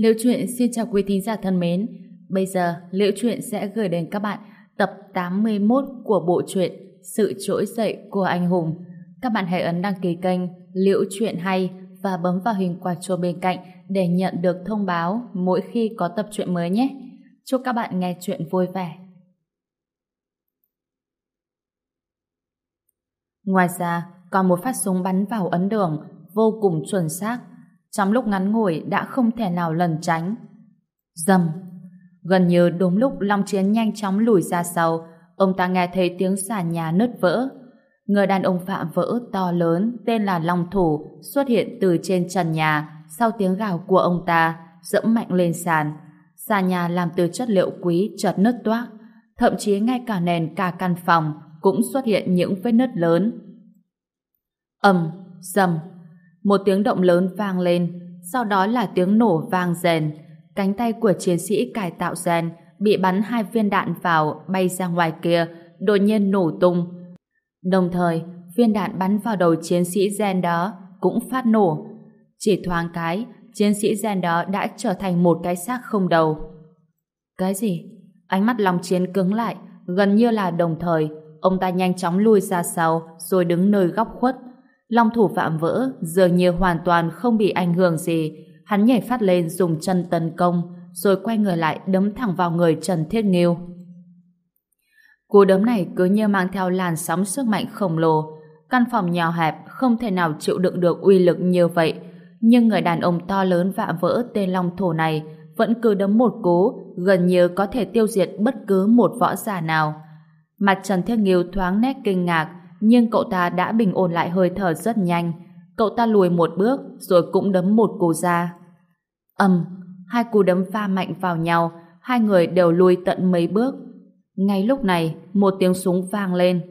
Liễu truyện xin chào quý thính giả thân mến. Bây giờ, Liễu truyện sẽ gửi đến các bạn tập 81 của bộ truyện Sự trỗi dậy của anh hùng. Các bạn hãy ấn đăng ký kênh Liễu truyện hay và bấm vào hình quả chuông bên cạnh để nhận được thông báo mỗi khi có tập truyện mới nhé. Chúc các bạn nghe truyện vui vẻ. Ngoài ra, còn một phát súng bắn vào ấn đường vô cùng chuẩn xác. Trong lúc ngắn ngủi đã không thể nào lần tránh. Dầm! Gần như đúng lúc Long Chiến nhanh chóng lùi ra sau, ông ta nghe thấy tiếng sàn nhà nứt vỡ. Người đàn ông phạm vỡ to lớn tên là Long Thủ xuất hiện từ trên trần nhà sau tiếng gào của ông ta dẫm mạnh lên sàn. Sàn nhà làm từ chất liệu quý chợt nứt toác, thậm chí ngay cả nền cả căn phòng cũng xuất hiện những vết nứt lớn. ầm, dầm, một tiếng động lớn vang lên, sau đó là tiếng nổ vang rền. Cánh tay của chiến sĩ cải tạo rèn bị bắn hai viên đạn vào bay ra ngoài kia, đột nhiên nổ tung. Đồng thời, viên đạn bắn vào đầu chiến sĩ gen đó cũng phát nổ. Chỉ thoáng cái, chiến sĩ gen đó đã trở thành một cái xác không đầu. Cái gì? Ánh mắt lòng chiến cứng lại, gần như là đồng thời, ông ta nhanh chóng lui ra sau rồi đứng nơi góc khuất. Long thủ phạm vỡ, dường như hoàn toàn không bị ảnh hưởng gì. Hắn nhảy phát lên, dùng chân tấn công, rồi quay người lại, đấm thẳng vào người Trần Thiết Nghiêu. Cú đấm này cứ như mang theo làn sóng sức mạnh khổng lồ. Căn phòng nhỏ hẹp, không thể nào chịu đựng được uy lực như vậy. Nhưng người đàn ông to lớn vạm vỡ tên Long Thủ này vẫn cứ đấm một cú, gần như có thể tiêu diệt bất cứ một võ giả nào. Mặt Trần Thiết Nghiêu thoáng nét kinh ngạc nhưng cậu ta đã bình ổn lại hơi thở rất nhanh. Cậu ta lùi một bước rồi cũng đấm một cú ra. ầm, hai cú đấm va mạnh vào nhau, hai người đều lùi tận mấy bước. Ngay lúc này, một tiếng súng vang lên.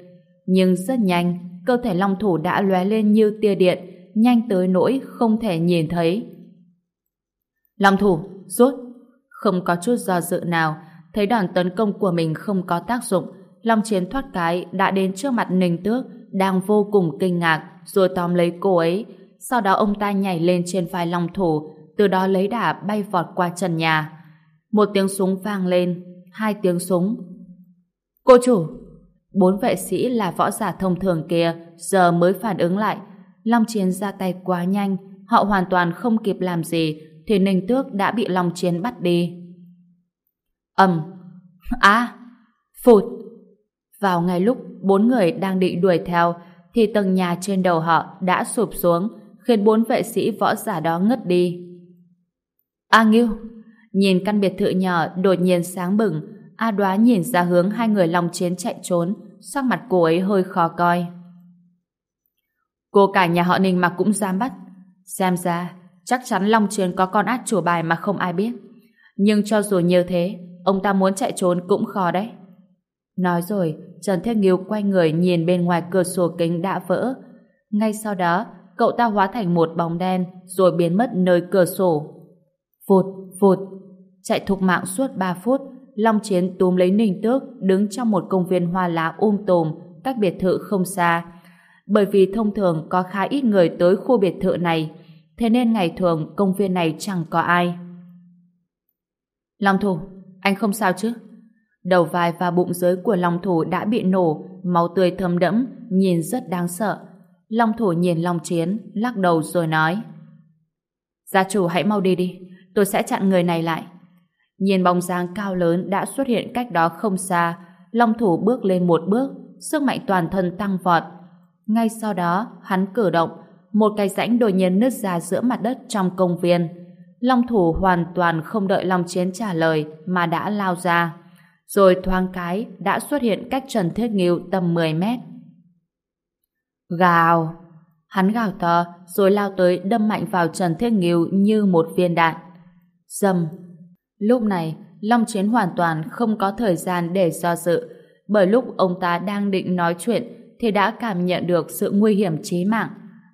Nhưng rất nhanh, cơ thể long thủ đã lóe lên như tia điện, nhanh tới nỗi không thể nhìn thấy. Long thủ, rút! Không có chút do dự nào, thấy đòn tấn công của mình không có tác dụng, Long Chiến thoát cái đã đến trước mặt Ninh Tước, đang vô cùng kinh ngạc, rồi tóm lấy cô ấy. Sau đó ông ta nhảy lên trên vai Long Thủ, từ đó lấy đà bay vọt qua trần nhà. Một tiếng súng vang lên, hai tiếng súng. Cô chủ! Bốn vệ sĩ là võ giả thông thường kia giờ mới phản ứng lại. Long Chiến ra tay quá nhanh, họ hoàn toàn không kịp làm gì, thì Ninh Tước đã bị Long Chiến bắt đi. ầm, a, phụt. Vào ngay lúc bốn người đang định đuổi theo, thì tầng nhà trên đầu họ đã sụp xuống, khiến bốn vệ sĩ võ giả đó ngất đi. A Ngưu! Nhìn căn biệt thự nhỏ đột nhiên sáng bừng, A Đoá nhìn ra hướng hai người lòng chiến chạy trốn, sắc mặt cô ấy hơi khó coi. Cô cả nhà họ Ninh mà cũng dám bắt. Xem ra, chắc chắn Long Chiến có con át chủ bài mà không ai biết. Nhưng cho dù như thế, ông ta muốn chạy trốn cũng khó đấy. Nói rồi, Trần Thiết Nghiêu quay người nhìn bên ngoài cửa sổ kính đã vỡ. Ngay sau đó, cậu ta hóa thành một bóng đen rồi biến mất nơi cửa sổ. Vụt, vụt. Chạy thục mạng suốt 3 phút, Long Chiến túm lấy Ninh Tước đứng trong một công viên hoa lá um tùm cách biệt thự không xa. Bởi vì thông thường có khá ít người tới khu biệt thự này, thế nên ngày thường công viên này chẳng có ai. Long Thủ, anh không sao chứ? Đầu vai và bụng dưới của Long Thủ đã bị nổ, máu tươi thấm đẫm, nhìn rất đáng sợ. Long Thủ nhìn Long Chiến, lắc đầu rồi nói Gia chủ hãy mau đi đi, tôi sẽ chặn người này lại. Nhìn bóng dáng cao lớn đã xuất hiện cách đó không xa, Long Thủ bước lên một bước, sức mạnh toàn thân tăng vọt. Ngay sau đó, hắn cử động, một cái rãnh đột nhiên nứt ra giữa mặt đất trong công viên. Long Thủ hoàn toàn không đợi Long Chiến trả lời mà đã lao ra rồi thoáng cái đã xuất hiện cách Trần Thiết Nghiêu tầm 10 mét. Gào! Hắn gào to rồi lao tới đâm mạnh vào Trần Thiết Nghiêu như một viên đạn. Dầm! Lúc này, Long Chiến hoàn toàn không có thời gian để do dự, bởi lúc ông ta đang định nói chuyện thì đã cảm nhận được sự nguy hiểm chí mạng.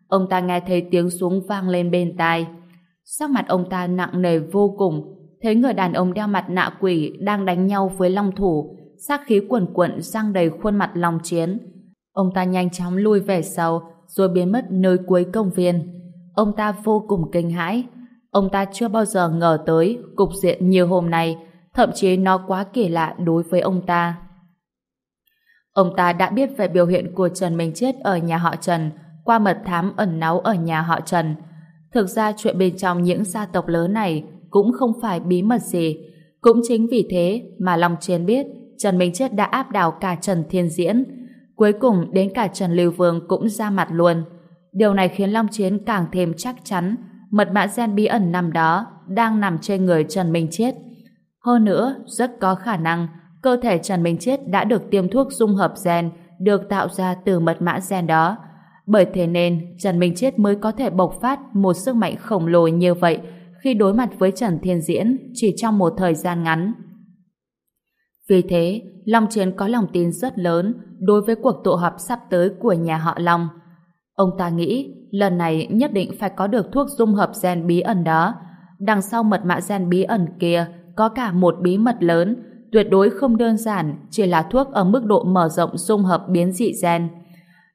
Ông ta nghe thấy tiếng súng vang lên bên tai. Sắc mặt ông ta nặng nề vô cùng, thấy người đàn ông đeo mặt nạ quỷ đang đánh nhau với long thủ, sát khí cuồn cuộn sang đầy khuôn mặt long chiến. Ông ta nhanh chóng lui về sau, rồi biến mất nơi cuối công viên. Ông ta vô cùng kinh hãi. Ông ta chưa bao giờ ngờ tới cục diện như hôm nay, thậm chí nó quá kỳ lạ đối với ông ta. Ông ta đã biết về biểu hiện của Trần Minh Chết ở nhà họ Trần qua mật thám ẩn náu ở nhà họ Trần. Thực ra chuyện bên trong những gia tộc lớn này cũng không phải bí mật gì. Cũng chính vì thế mà Long Chiến biết Trần Minh Chết đã áp đảo cả Trần Thiên Diễn. Cuối cùng đến cả Trần Lưu Vương cũng ra mặt luôn. Điều này khiến Long Chiến càng thêm chắc chắn mật mã gen bí ẩn năm đó đang nằm trên người Trần Minh Chết. Hơn nữa, rất có khả năng cơ thể Trần Minh Chết đã được tiêm thuốc dung hợp gen được tạo ra từ mật mã gen đó. Bởi thế nên Trần Minh Chết mới có thể bộc phát một sức mạnh khổng lồ như vậy khi đối mặt với Trần Thiên Diễn chỉ trong một thời gian ngắn. Vì thế, Long Chiến có lòng tin rất lớn đối với cuộc tụ họp sắp tới của nhà họ Long. Ông ta nghĩ lần này nhất định phải có được thuốc dung hợp gen bí ẩn đó. Đằng sau mật mã gen bí ẩn kia có cả một bí mật lớn, tuyệt đối không đơn giản, chỉ là thuốc ở mức độ mở rộng dung hợp biến dị gen.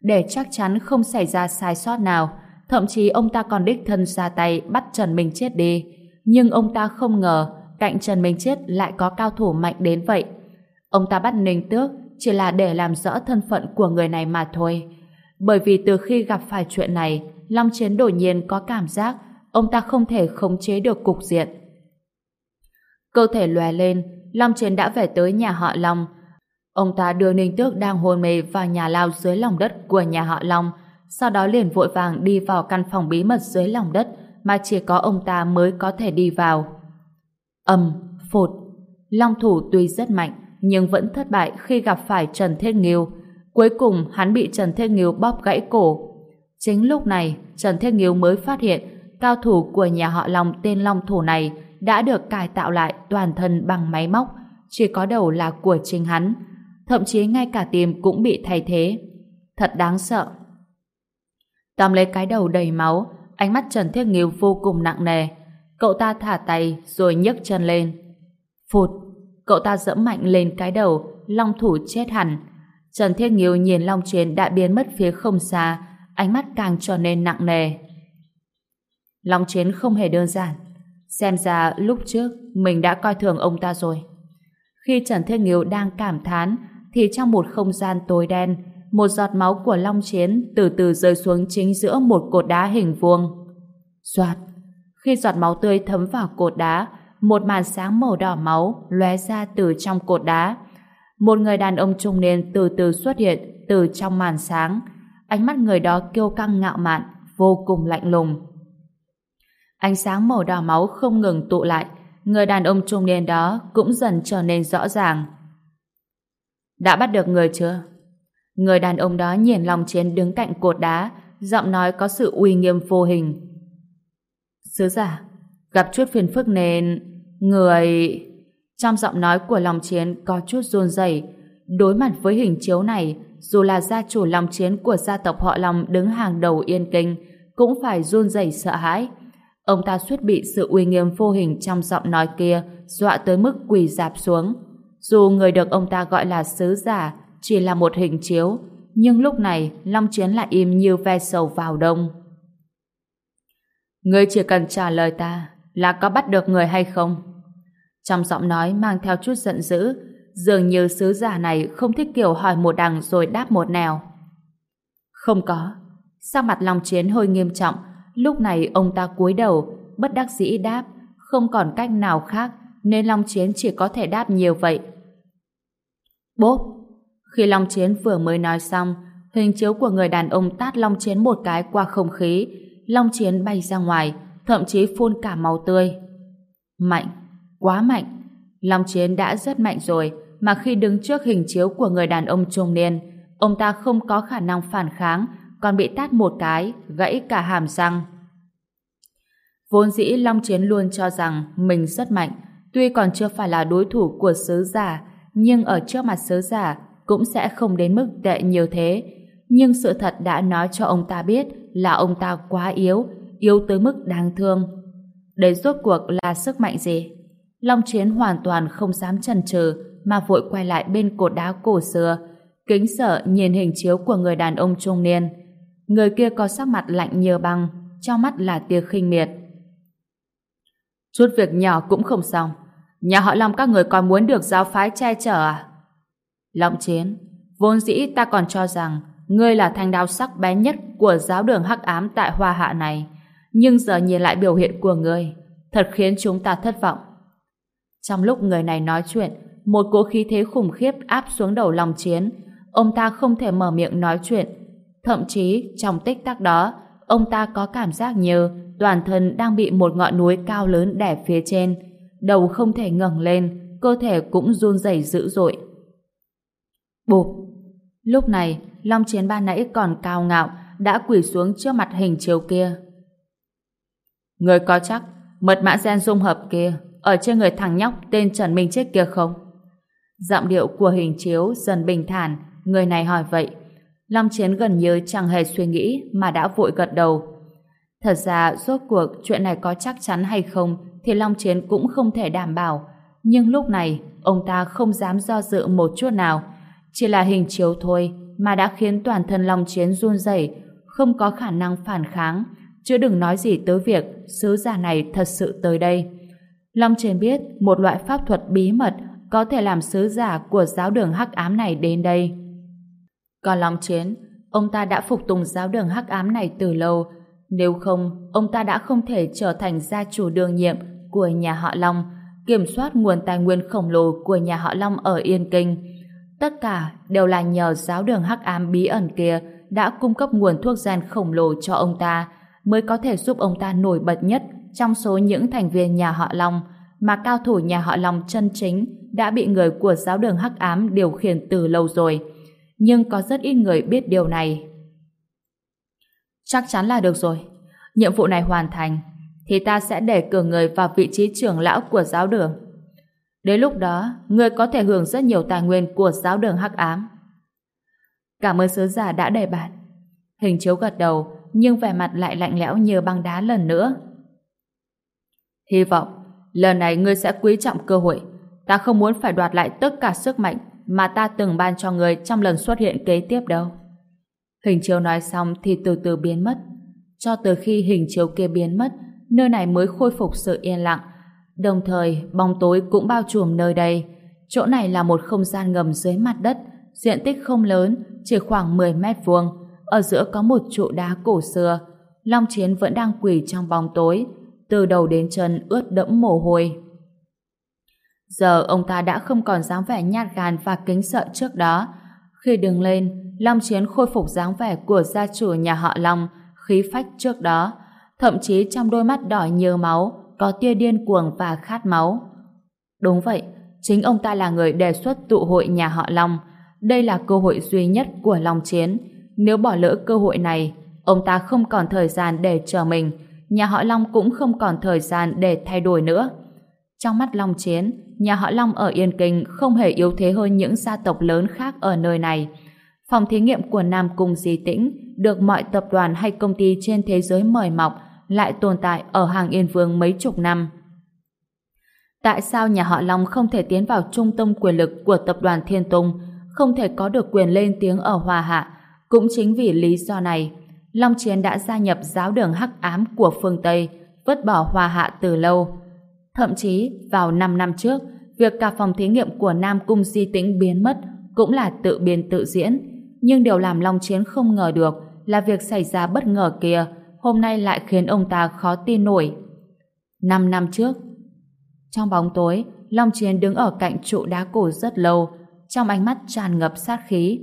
Để chắc chắn không xảy ra sai sót nào, thậm chí ông ta còn đích thân ra tay bắt Trần Minh Chết đi. Nhưng ông ta không ngờ cạnh Trần Minh Chết lại có cao thủ mạnh đến vậy. Ông ta bắt Ninh Tước chỉ là để làm rõ thân phận của người này mà thôi. Bởi vì từ khi gặp phải chuyện này, Long Chiến đột nhiên có cảm giác ông ta không thể khống chế được cục diện. Cơ thể lòe lên, Long Chiến đã về tới nhà họ Long. Ông ta đưa Ninh Tước đang hôn mê vào nhà lao dưới lòng đất của nhà họ Long, sau đó liền vội vàng đi vào căn phòng bí mật dưới lòng đất mà chỉ có ông ta mới có thể đi vào. Âm, phột, Long thủ tuy rất mạnh, nhưng vẫn thất bại khi gặp phải Trần Thiết Nghiêu. Cuối cùng hắn bị Trần Thiết Nghiêu bóp gãy cổ. Chính lúc này, Trần Thiết Nghiêu mới phát hiện cao thủ của nhà họ Long tên Long Thủ này đã được cải tạo lại toàn thân bằng máy móc, chỉ có đầu là của chính hắn. Thậm chí ngay cả tim cũng bị thay thế. Thật đáng sợ. Tóm lấy cái đầu đầy máu, ánh mắt Trần Thiết Nghiêu vô cùng nặng nề. Cậu ta thả tay rồi nhấc chân lên. Phụt, cậu ta dẫm mạnh lên cái đầu, Long Thủ chết hẳn. Trần Thiết Nghiêu nhìn Long Chiến đã biến mất phía không xa, ánh mắt càng trở nên nặng nề. Long Chiến không hề đơn giản. Xem ra lúc trước mình đã coi thường ông ta rồi. Khi Trần Thiết Nghiêu đang cảm thán thì trong một không gian tối đen một giọt máu của Long Chiến từ từ rơi xuống chính giữa một cột đá hình vuông. Xoạt! Khi giọt máu tươi thấm vào cột đá một màn sáng màu đỏ máu lóe ra từ trong cột đá. Một người đàn ông trung niên từ từ xuất hiện từ trong màn sáng. Ánh mắt người đó kiêu căng ngạo mạn, vô cùng lạnh lùng. Ánh sáng màu đỏ máu không ngừng tụ lại, người đàn ông trung niên đó cũng dần trở nên rõ ràng. Đã bắt được người chưa? Người đàn ông đó nhìn lòng chiến đứng cạnh cột đá, giọng nói có sự uy nghiêm vô hình. Sứ giả, gặp chút phiền phức nên... Người... Trong giọng nói của lòng chiến có chút run rẩy Đối mặt với hình chiếu này, dù là gia chủ lòng chiến của gia tộc họ lòng đứng hàng đầu yên kinh, cũng phải run rẩy sợ hãi. Ông ta suýt bị sự uy nghiêm vô hình trong giọng nói kia dọa tới mức quỳ dạp xuống. Dù người được ông ta gọi là sứ giả chỉ là một hình chiếu, nhưng lúc này Long Chiến lại im như ve sầu vào đông. Ngươi chỉ cần trả lời ta là có bắt được người hay không? Trong giọng nói mang theo chút giận dữ, dường như sứ giả này không thích kiểu hỏi một đằng rồi đáp một nẻo. Không có. Sắc mặt Long Chiến hơi nghiêm trọng, lúc này ông ta cúi đầu, bất đắc dĩ đáp, không còn cách nào khác, nên Long Chiến chỉ có thể đáp nhiều vậy. Bốp! Khi Long Chiến vừa mới nói xong, hình chiếu của người đàn ông tát Long Chiến một cái qua không khí, Long Chiến bay ra ngoài, thậm chí phun cả máu tươi. Mạnh! Quá mạnh! Long Chiến đã rất mạnh rồi, mà khi đứng trước hình chiếu của người đàn ông trung niên, ông ta không có khả năng phản kháng, còn bị tát một cái, gãy cả hàm răng. Vốn dĩ Long Chiến luôn cho rằng mình rất mạnh, tuy còn chưa phải là đối thủ của sứ giả, nhưng ở trước mặt sứ giả cũng sẽ không đến mức tệ nhiều thế. Nhưng sự thật đã nói cho ông ta biết là ông ta quá yếu, yếu tới mức đáng thương. Đấy rốt cuộc là sức mạnh gì? Long Chiến hoàn toàn không dám chần chừ mà vội quay lại bên cột đá cổ xưa, kính sợ nhìn hình chiếu của người đàn ông trung niên. Người kia có sắc mặt lạnh như băng, trong mắt là tia khinh miệt. Chút việc nhỏ cũng không xong. Nhà họ Long các người còn muốn được giáo phái che chở à? Long Chiến, vốn dĩ ta còn cho rằng ngươi là thanh đao sắc bé nhất của giáo đường hắc ám tại Hoa Hạ này. Nhưng giờ nhìn lại biểu hiện của ngươi, thật khiến chúng ta thất vọng. Trong lúc người này nói chuyện, một cỗ khí thế khủng khiếp áp xuống đầu Long Chiến. Ông ta không thể mở miệng nói chuyện. Thậm chí, trong tích tắc đó, ông ta có cảm giác như toàn thân đang bị một ngọn núi cao lớn đè phía trên. Đầu không thể ngẩng lên, cơ thể cũng run rẩy dữ dội. Bụp! Lúc này, Long Chiến ban nãy còn cao ngạo, đã quỳ xuống trước mặt hình chiếu kia. Người có chắc, mật mã gen dung hợp kia, ở trên người thằng nhóc tên Trần Minh Chết kia không? Giọng điệu của hình chiếu dần bình thản, người này hỏi vậy. Long Chiến gần như chẳng hề suy nghĩ mà đã vội gật đầu. Thật ra, rốt cuộc chuyện này có chắc chắn hay không thì Long Chiến cũng không thể đảm bảo. Nhưng lúc này, ông ta không dám do dự một chút nào. Chỉ là hình chiếu thôi mà đã khiến toàn thân Long Chiến run rẩy, không có khả năng phản kháng. Chứ đừng nói gì tới việc sứ giả này thật sự tới đây. Long Chiến biết một loại pháp thuật bí mật có thể làm sứ giả của giáo đường hắc ám này đến đây. Còn Long Chiến, ông ta đã phục tùng giáo đường hắc ám này từ lâu, nếu không, ông ta đã không thể trở thành gia chủ đương nhiệm của nhà họ Long, kiểm soát nguồn tài nguyên khổng lồ của nhà họ Long ở Yên Kinh. Tất cả đều là nhờ giáo đường hắc ám bí ẩn kia đã cung cấp nguồn thuốc gen khổng lồ cho ông ta, mới có thể giúp ông ta nổi bật nhất trong số những thành viên nhà họ Long, mà cao thủ nhà họ Long chân chính đã bị người của giáo đường hắc ám điều khiển từ lâu rồi. Nhưng có rất ít người biết điều này. Chắc chắn là được rồi. Nhiệm vụ này hoàn thành, thì ta sẽ để cử người vào vị trí trưởng lão của giáo đường. Đến lúc đó, người có thể hưởng rất nhiều tài nguyên của giáo đường hắc ám. Cảm ơn sứ giả đã đề bạt. Hình chiếu gật đầu, nhưng vẻ mặt lại lạnh lẽo như băng đá lần nữa. Hy vọng, lần này ngươi sẽ quý trọng cơ hội. Ta không muốn phải đoạt lại tất cả sức mạnh mà ta từng ban cho ngươi trong lần xuất hiện kế tiếp đâu. Hình chiếu nói xong thì từ từ biến mất. Cho từ khi hình chiếu kia biến mất, nơi này mới khôi phục sự yên lặng. Đồng thời, bóng tối cũng bao trùm nơi đây. Chỗ này là một không gian ngầm dưới mặt đất, diện tích không lớn, chỉ khoảng 10 mét vuông. Ở giữa có một trụ đá cổ xưa. Long Chiến vẫn đang quỳ trong bóng tối, từ đầu đến chân ướt đẫm mồ hôi. Giờ ông ta đã không còn dáng vẻ nhát gan và kính sợ trước đó. Khi đứng lên, Long Chiến khôi phục dáng vẻ của gia chủ nhà họ Long, khí phách trước đó. Thậm chí trong đôi mắt đỏ như máu, có tia điên cuồng và khát máu. Đúng vậy, chính ông ta là người đề xuất tụ hội nhà họ Long. Đây là cơ hội duy nhất của Long Chiến. Nếu bỏ lỡ cơ hội này, ông ta không còn thời gian để chờ mình, nhà họ Long cũng không còn thời gian để thay đổi nữa. Trong mắt Long Chiến, nhà họ Long ở Yên Kinh không hề yếu thế hơn những gia tộc lớn khác ở nơi này. Phòng thí nghiệm của Nam Cung Di Tĩnh được mọi tập đoàn hay công ty trên thế giới mời mọc lại tồn tại ở hàng Yên Vương mấy chục năm. Tại sao nhà họ Long không thể tiến vào trung tâm quyền lực của tập đoàn Thiên Tông, không thể có được quyền lên tiếng ở Hòa Hạ? Cũng chính vì lý do này, Long Chiến đã gia nhập giáo đường hắc ám của phương Tây, vứt bỏ Hòa Hạ từ lâu. Thậm chí, vào 5 năm trước, việc cả phòng thí nghiệm của Nam Cung Di Tĩnh biến mất cũng là tự biên tự diễn. Nhưng điều làm Long Chiến không ngờ được là việc xảy ra bất ngờ kia hôm nay lại khiến ông ta khó tin nổi. Năm năm trước, trong bóng tối, Long Chiến đứng ở cạnh trụ đá cổ rất lâu, trong ánh mắt tràn ngập sát khí.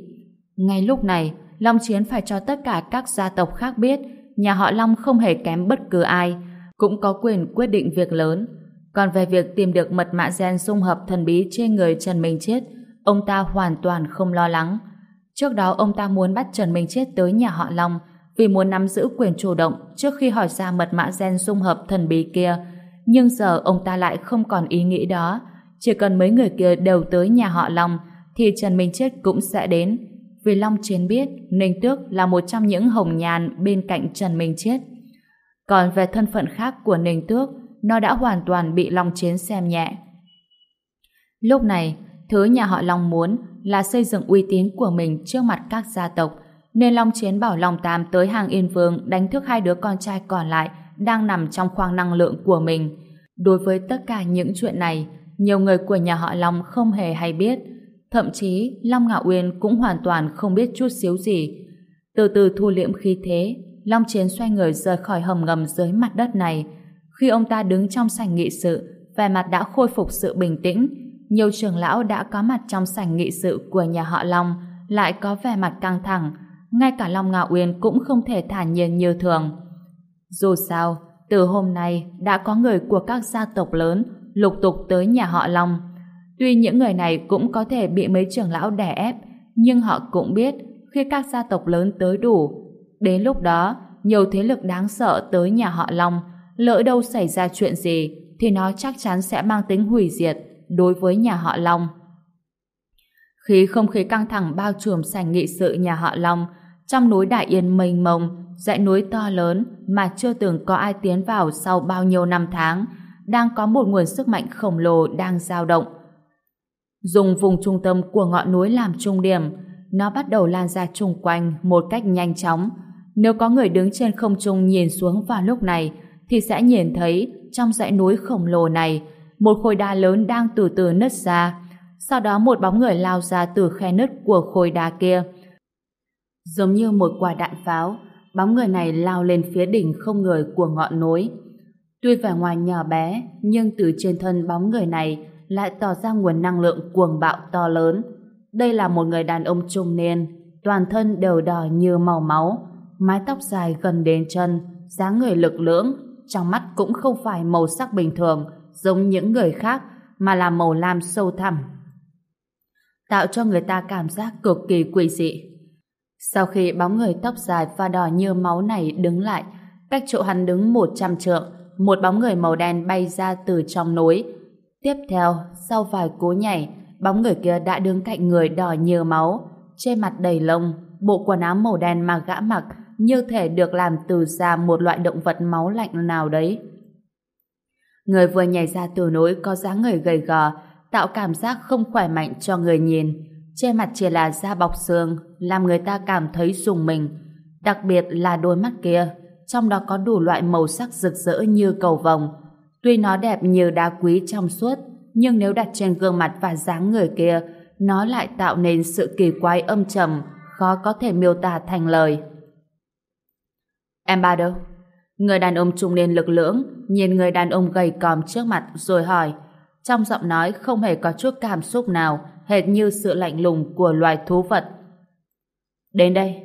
Ngay lúc này, Long Chiến phải cho tất cả các gia tộc khác biết nhà họ Long không hề kém bất cứ ai, cũng có quyền quyết định việc lớn. Còn về việc tìm được mật mã gen dung hợp thần bí trên người Trần Minh Chết, ông ta hoàn toàn không lo lắng. Trước đó ông ta muốn bắt Trần Minh Chết tới nhà họ Long vì muốn nắm giữ quyền chủ động trước khi hỏi ra mật mã gen dung hợp thần bí kia. Nhưng giờ ông ta lại không còn ý nghĩ đó. Chỉ cần mấy người kia đều tới nhà họ Long thì Trần Minh Chết cũng sẽ đến. Vì Long Chiến biết Ninh Tước là một trong những hồng nhàn bên cạnh Trần Minh Chết. Còn về thân phận khác của Ninh Tước, nó đã hoàn toàn bị Long Chiến xem nhẹ. Lúc này, thứ nhà họ Long muốn là xây dựng uy tín của mình trước mặt các gia tộc, nên Long Chiến bảo Long Tam tới hàng Yên Vương đánh thức hai đứa con trai còn lại đang nằm trong khoang năng lượng của mình. Đối với tất cả những chuyện này, nhiều người của nhà họ Long không hề hay biết. Thậm chí, Long Ngạo Uyên cũng hoàn toàn không biết chút xíu gì. Từ từ thu liễm khí thế, Long Chiến xoay người rời khỏi hầm ngầm dưới mặt đất này. Khi ông ta đứng trong sảnh nghị sự, vẻ mặt đã khôi phục sự bình tĩnh. Nhiều trưởng lão đã có mặt trong sảnh nghị sự của nhà họ Long, lại có vẻ mặt căng thẳng. Ngay cả Long Ngạo Uyên cũng không thể thản nhiên như thường. Dù sao, từ hôm nay đã có người của các gia tộc lớn lục tục tới nhà họ Long. Tuy những người này cũng có thể bị mấy trưởng lão đè ép, nhưng họ cũng biết khi các gia tộc lớn tới đủ, đến lúc đó nhiều thế lực đáng sợ tới nhà họ Long, lỡ đâu xảy ra chuyện gì thì nó chắc chắn sẽ mang tính hủy diệt đối với nhà họ Long. Khi không khí căng thẳng bao trùm sảnh nghị sự nhà họ Long, trong núi Đại Yên mênh mông, dãy núi to lớn mà chưa từng có ai tiến vào sau bao nhiêu năm tháng, đang có một nguồn sức mạnh khổng lồ đang dao động. Dùng vùng trung tâm của ngọn núi làm trung điểm, nó bắt đầu lan ra chung quanh một cách nhanh chóng. Nếu có người đứng trên không trung nhìn xuống vào lúc này, thì sẽ nhìn thấy trong dãy núi khổng lồ này, một khối đá lớn đang từ từ nứt ra. Sau đó một bóng người lao ra từ khe nứt của khối đá kia. Giống như một quả đạn pháo, bóng người này lao lên phía đỉnh không người của ngọn núi. Tuy vẻ ngoài nhỏ bé, nhưng từ trên thân bóng người này lại tỏ ra nguồn năng lượng cuồng bạo to lớn. Đây là một người đàn ông trung niên, toàn thân đều đỏ như màu máu, mái tóc dài gần đến chân, dáng người lực lưỡng, trong mắt cũng không phải màu sắc bình thường giống những người khác, mà là màu lam sâu thẳm. Tạo cho người ta cảm giác cực kỳ quỷ dị. Sau khi bóng người tóc dài và đỏ như máu này đứng lại, cách chỗ hắn đứng 100 trượng, một bóng người màu đen bay ra từ trong núi. Tiếp theo, sau vài cú nhảy, bóng người kia đã đứng cạnh người đỏ như máu, trên mặt đầy lông, bộ quần áo màu đen mà gã mặc như thể được làm từ da một loại động vật máu lạnh nào đấy. Người vừa nhảy ra từ núi có dáng người gầy gò, tạo cảm giác không khỏe mạnh cho người nhìn. Trên mặt chỉ là da bọc xương, làm người ta cảm thấy rùng mình. Đặc biệt là đôi mắt kia, trong đó có đủ loại màu sắc rực rỡ như cầu vồng. Tuy nó đẹp như đá quý trong suốt, nhưng nếu đặt trên gương mặt và dáng người kia, nó lại tạo nên sự kỳ quái âm trầm, khó có thể miêu tả thành lời. Em ba đâu? Người đàn ông trung niên lực lưỡng nhìn người đàn ông gầy còm trước mặt rồi hỏi. Trong giọng nói không hề có chút cảm xúc nào, hệt như sự lạnh lùng của loài thú vật. Đến đây.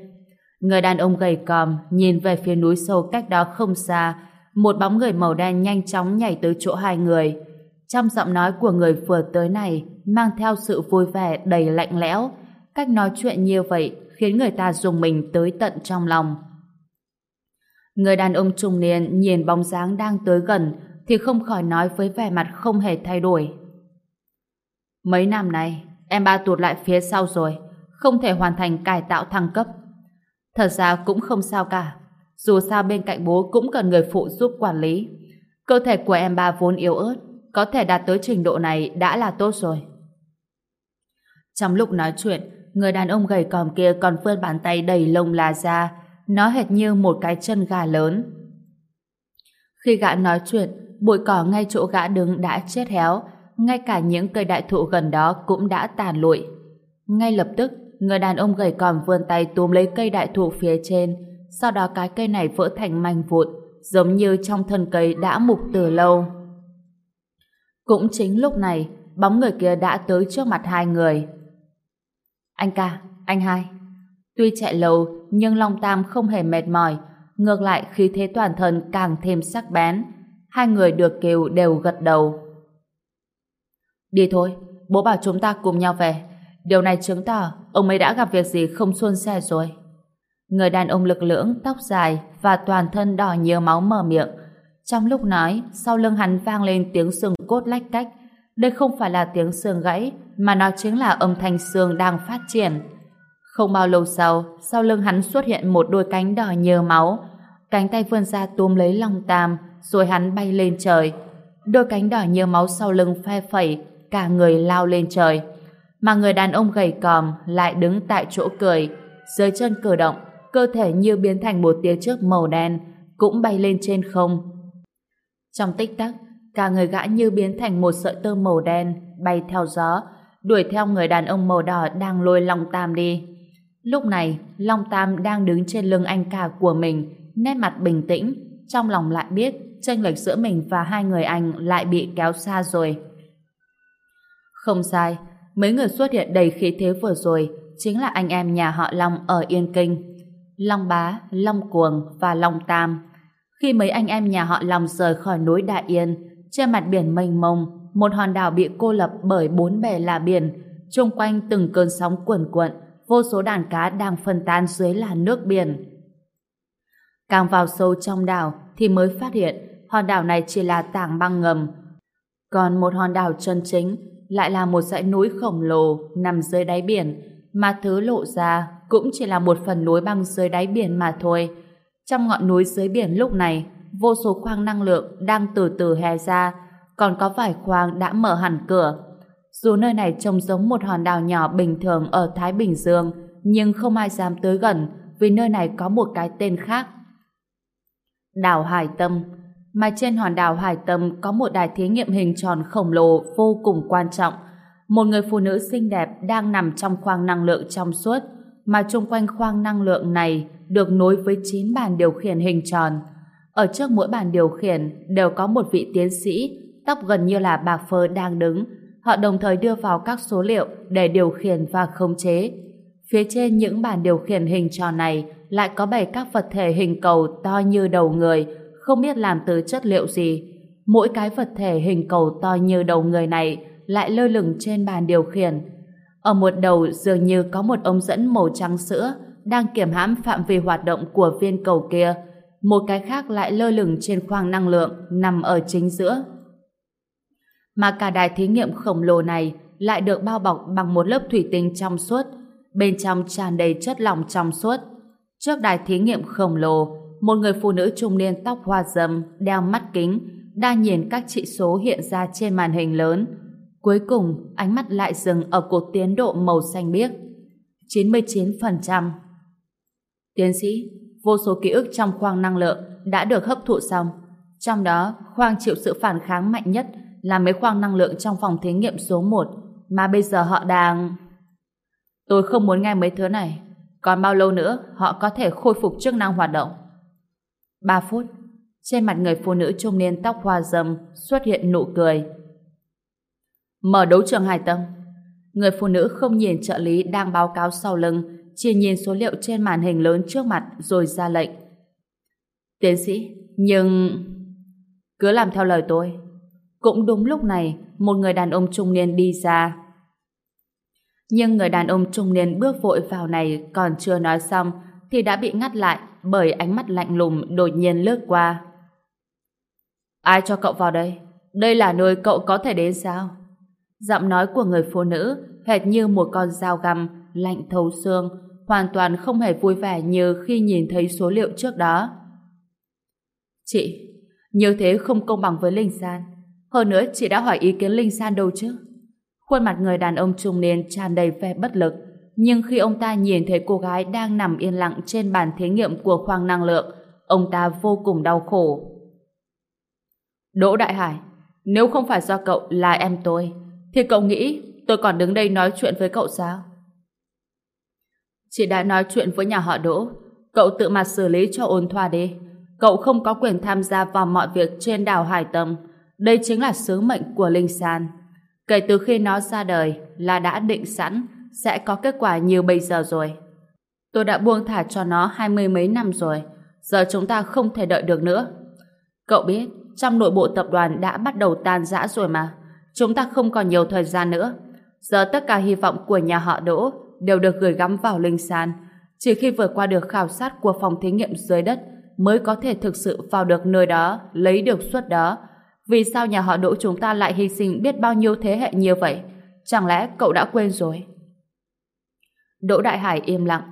Người đàn ông gầy còm nhìn về phía núi sâu cách đó không xa, một bóng người màu đen nhanh chóng nhảy tới chỗ hai người. Trong giọng nói của người vừa tới này mang theo sự vui vẻ đầy lạnh lẽo. Cách nói chuyện như vậy khiến người ta dùng mình tới tận trong lòng. Người đàn ông trung niên nhìn bóng dáng đang tới gần thì không khỏi nói với vẻ mặt không hề thay đổi. Mấy năm nay em ba tụt lại phía sau rồi, không thể hoàn thành cải tạo thăng cấp. Thật ra cũng không sao cả, dù sao bên cạnh bố cũng cần người phụ giúp quản lý. Cơ thể của em ba vốn yếu ớt, có thể đạt tới trình độ này đã là tốt rồi. Trong lúc nói chuyện, người đàn ông gầy còm kia còn vươn bàn tay đầy lông là ra, nó hệt như một cái chân gà lớn. Khi gã nói chuyện, bụi cỏ ngay chỗ gã đứng đã chết héo, ngay cả những cây đại thụ gần đó cũng đã tàn lụi. Ngay lập tức, người đàn ông gầy còm vươn tay túm lấy cây đại thụ phía trên, sau đó cái cây này vỡ thành mảnh vụn, giống như trong thân cây đã mục từ lâu. Cũng chính lúc này, bóng người kia đã tới trước mặt hai người. Anh ca, anh hai. Tuy chạy lâu, nhưng Long Tam không hề mệt mỏi, ngược lại khí thế toàn thân càng thêm sắc bén. Hai người được kêu đều gật đầu. Đi thôi, bố bảo chúng ta cùng nhau về. Điều này chứng tỏ ông ấy đã gặp việc gì không xuân xe rồi. Người đàn ông lực lưỡng, tóc dài và toàn thân đỏ nhiều máu mở miệng. Trong lúc nói, sau lưng hắn vang lên tiếng xương cốt lách cách. Đây không phải là tiếng xương gãy, mà nó chính là âm thanh xương đang phát triển. Không bao lâu sau, sau lưng hắn xuất hiện một đôi cánh đỏ nhờ máu. Cánh tay vươn ra túm lấy Long Tam, rồi hắn bay lên trời. Đôi cánh đỏ như máu sau lưng phe phẩy, cả người lao lên trời. Mà người đàn ông gầy còm lại đứng tại chỗ cười, dưới chân cử động, cơ thể như biến thành một tia chớp màu đen, cũng bay lên trên không. Trong tích tắc, cả người gã như biến thành một sợi tơ màu đen, bay theo gió, đuổi theo người đàn ông màu đỏ đang lôi Long Tam đi. Lúc này, Long Tam đang đứng trên lưng anh cả của mình, nét mặt bình tĩnh, trong lòng lại biết tranh lệch giữa mình và hai người anh lại bị kéo xa rồi. Không sai, mấy người xuất hiện đầy khí thế vừa rồi chính là anh em nhà họ Long ở Yên Kinh. Long Bá, Long Cuồng và Long Tam. Khi mấy anh em nhà họ Long rời khỏi núi Đại Yên, trên mặt biển mênh mông, một hòn đảo bị cô lập bởi bốn bề là biển, chung quanh từng cơn sóng cuồn cuộn, vô số đàn cá đang phân tán dưới làn nước biển. Càng vào sâu trong đảo thì mới phát hiện hòn đảo này chỉ là tảng băng ngầm. Còn một hòn đảo chân chính lại là một dãy núi khổng lồ nằm dưới đáy biển, mà thứ lộ ra cũng chỉ là một phần núi băng dưới đáy biển mà thôi. Trong ngọn núi dưới biển lúc này, vô số khoang năng lượng đang từ từ hè ra, còn có vài khoang đã mở hẳn cửa. Dù nơi này trông giống một hòn đảo nhỏ bình thường ở Thái Bình Dương, nhưng không ai dám tới gần vì nơi này có một cái tên khác. Đảo Hải Tâm mà trên hòn đảo Hải Tâm có một đài thí nghiệm hình tròn khổng lồ vô cùng quan trọng. Một người phụ nữ xinh đẹp đang nằm trong khoang năng lượng trong suốt, mà chung quanh khoang năng lượng này được nối với 9 bàn điều khiển hình tròn. Ở trước mỗi bàn điều khiển đều có một vị tiến sĩ, tóc gần như là bạc phơ đang đứng. Họ đồng thời đưa vào các số liệu để điều khiển và khống chế. Phía trên những bàn điều khiển hình tròn này lại có bảy các vật thể hình cầu to như đầu người, không biết làm từ chất liệu gì. Mỗi cái vật thể hình cầu to như đầu người này lại lơ lửng trên bàn điều khiển. Ở một đầu dường như có một ống dẫn màu trắng sữa đang kiểm hãm phạm vi hoạt động của viên cầu kia. Một cái khác lại lơ lửng trên khoang năng lượng nằm ở chính giữa. Mà cả đài thí nghiệm khổng lồ này lại được bao bọc bằng một lớp thủy tinh trong suốt, bên trong tràn đầy chất lỏng trong suốt. Trước đài thí nghiệm khổng lồ, một người phụ nữ trung niên tóc hoa râm, đeo mắt kính, đang nhìn các chỉ số hiện ra trên màn hình lớn. Cuối cùng, ánh mắt lại dừng ở cột tiến độ màu xanh biếc. 99%. Tiến sĩ, vô số ký ức trong khoang năng lượng đã được hấp thụ xong. Trong đó, khoang chịu sự phản kháng mạnh nhất là mấy khoang năng lượng trong phòng thí nghiệm số 1 mà bây giờ họ đang... Tôi không muốn nghe mấy thứ này. Còn bao lâu nữa họ có thể khôi phục chức năng hoạt động? 3 phút. Trên mặt người phụ nữ trung niên tóc hoa râm xuất hiện nụ cười. Mở đấu trường hải tâm. Người phụ nữ không nhìn trợ lý đang báo cáo sau lưng, chỉ nhìn số liệu trên màn hình lớn trước mặt rồi ra lệnh. Tiến sĩ, nhưng... Cứ làm theo lời tôi. Cũng đúng lúc này, một người đàn ông trung niên đi ra. Nhưng người đàn ông trung niên bước vội vào này còn chưa nói xong thì đã bị ngắt lại bởi ánh mắt lạnh lùng đột nhiên lướt qua. Ai cho cậu vào đây? Đây là nơi cậu có thể đến sao? Giọng nói của người phụ nữ hệt như một con dao găm lạnh thấu xương hoàn toàn không hề vui vẻ như khi nhìn thấy số liệu trước đó. Chị, như thế không công bằng với Linh San. Hơn nữa chị đã hỏi ý kiến Linh San đâu chứ? Khuôn mặt người đàn ông trung niên tràn đầy vẻ bất lực, nhưng khi ông ta nhìn thấy cô gái đang nằm yên lặng trên bàn thí nghiệm của khoang năng lượng, ông ta vô cùng đau khổ. Đỗ Đại Hải, nếu không phải do cậu là em tôi, thì cậu nghĩ tôi còn đứng đây nói chuyện với cậu sao? Chị đã nói chuyện với nhà họ Đỗ, cậu tự mặt xử lý cho ổn thỏa đi. Cậu không có quyền tham gia vào mọi việc trên đảo Hải Tâm. Đây chính là sứ mệnh của Linh San. Kể từ khi nó ra đời là đã định sẵn sẽ có kết quả như bây giờ rồi. Tôi đã buông thả cho nó hai mươi mấy năm rồi. Giờ chúng ta không thể đợi được nữa. Cậu biết, trong nội bộ tập đoàn đã bắt đầu tan rã rồi mà. Chúng ta không còn nhiều thời gian nữa. Giờ tất cả hy vọng của nhà họ Đỗ đều được gửi gắm vào Linh sàn. Chỉ khi vượt qua được khảo sát của phòng thí nghiệm dưới đất mới có thể thực sự vào được nơi đó, lấy được suất đó. Vì sao nhà họ Đỗ chúng ta lại hy sinh biết bao nhiêu thế hệ như vậy? Chẳng lẽ cậu đã quên rồi? Đỗ Đại Hải im lặng.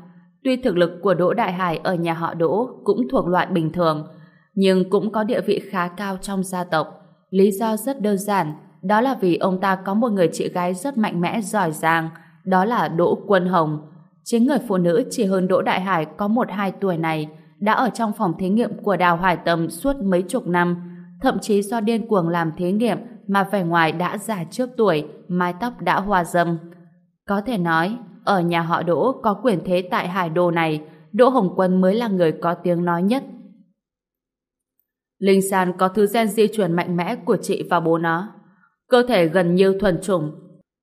Tuy thực lực của Đỗ Đại Hải ở nhà họ Đỗ cũng thuộc loại bình thường, nhưng cũng có địa vị khá cao trong gia tộc. Lý do rất đơn giản, đó là vì ông ta có một người chị gái rất mạnh mẽ giỏi giang, đó là Đỗ Quân Hồng. Chính người phụ nữ chỉ hơn Đỗ Đại Hải có một hai tuổi này đã ở trong phòng thí nghiệm của Đào Hải Tâm suốt mấy chục năm, thậm chí do điên cuồng làm thí nghiệm mà vẻ ngoài đã già trước tuổi, mái tóc đã hoa râm Có thể nói, ở nhà họ Đỗ có quyền thế tại hải Đô này, Đỗ Hồng Quân mới là người có tiếng nói nhất. Linh San có thứ gen di truyền mạnh mẽ của chị và bố nó. Cơ thể gần như thuần chủng.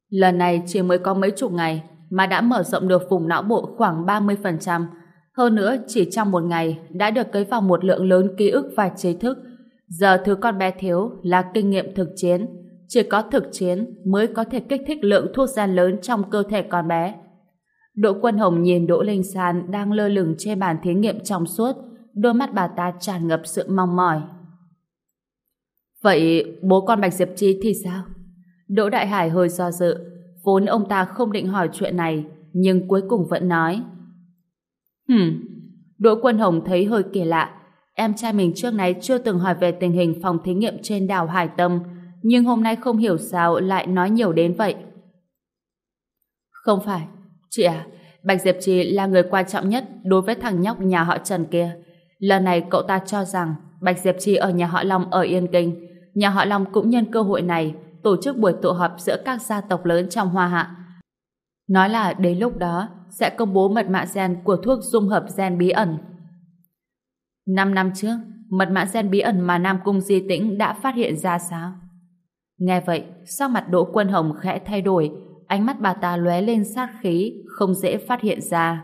Lần này chỉ mới có mấy chục ngày mà đã mở rộng được vùng não bộ khoảng 30%. Hơn nữa, chỉ trong một ngày đã được cấy vào một lượng lớn ký ức và trí thức. Giờ thứ con bé thiếu là kinh nghiệm thực chiến. Chỉ có thực chiến mới có thể kích thích lượng thuốc gen lớn trong cơ thể con bé. Đỗ Quân Hồng nhìn Đỗ Linh San đang lơ lửng trên bàn thí nghiệm trong suốt, đôi mắt bà ta tràn ngập sự mong mỏi. Vậy bố con Bạch Diệp Chi thì sao? Đỗ Đại Hải hơi do dự, vốn ông ta không định hỏi chuyện này, nhưng cuối cùng vẫn nói. Hừm, Đỗ Quân Hồng thấy hơi kỳ lạ, em trai mình trước này chưa từng hỏi về tình hình phòng thí nghiệm trên đảo Hải Tâm, nhưng hôm nay không hiểu sao lại nói nhiều đến vậy. Không phải, chị à, Bạch Diệp Trì là người quan trọng nhất đối với thằng nhóc nhà họ Trần kia. Lần này cậu ta cho rằng Bạch Diệp Trì ở nhà họ Long ở Yên Kinh, nhà họ Long cũng nhân cơ hội này tổ chức buổi tụ họp giữa các gia tộc lớn trong Hoa Hạ. Nói là đến lúc đó sẽ công bố mật mã gen của thuốc dung hợp gen bí ẩn. Năm năm trước, mật mã gen bí ẩn mà Nam Cung Di Tĩnh đã phát hiện ra sao? Nghe vậy, sắc mặt Đỗ Quân Hồng khẽ thay đổi, ánh mắt bà ta lóe lên sát khí, không dễ phát hiện ra.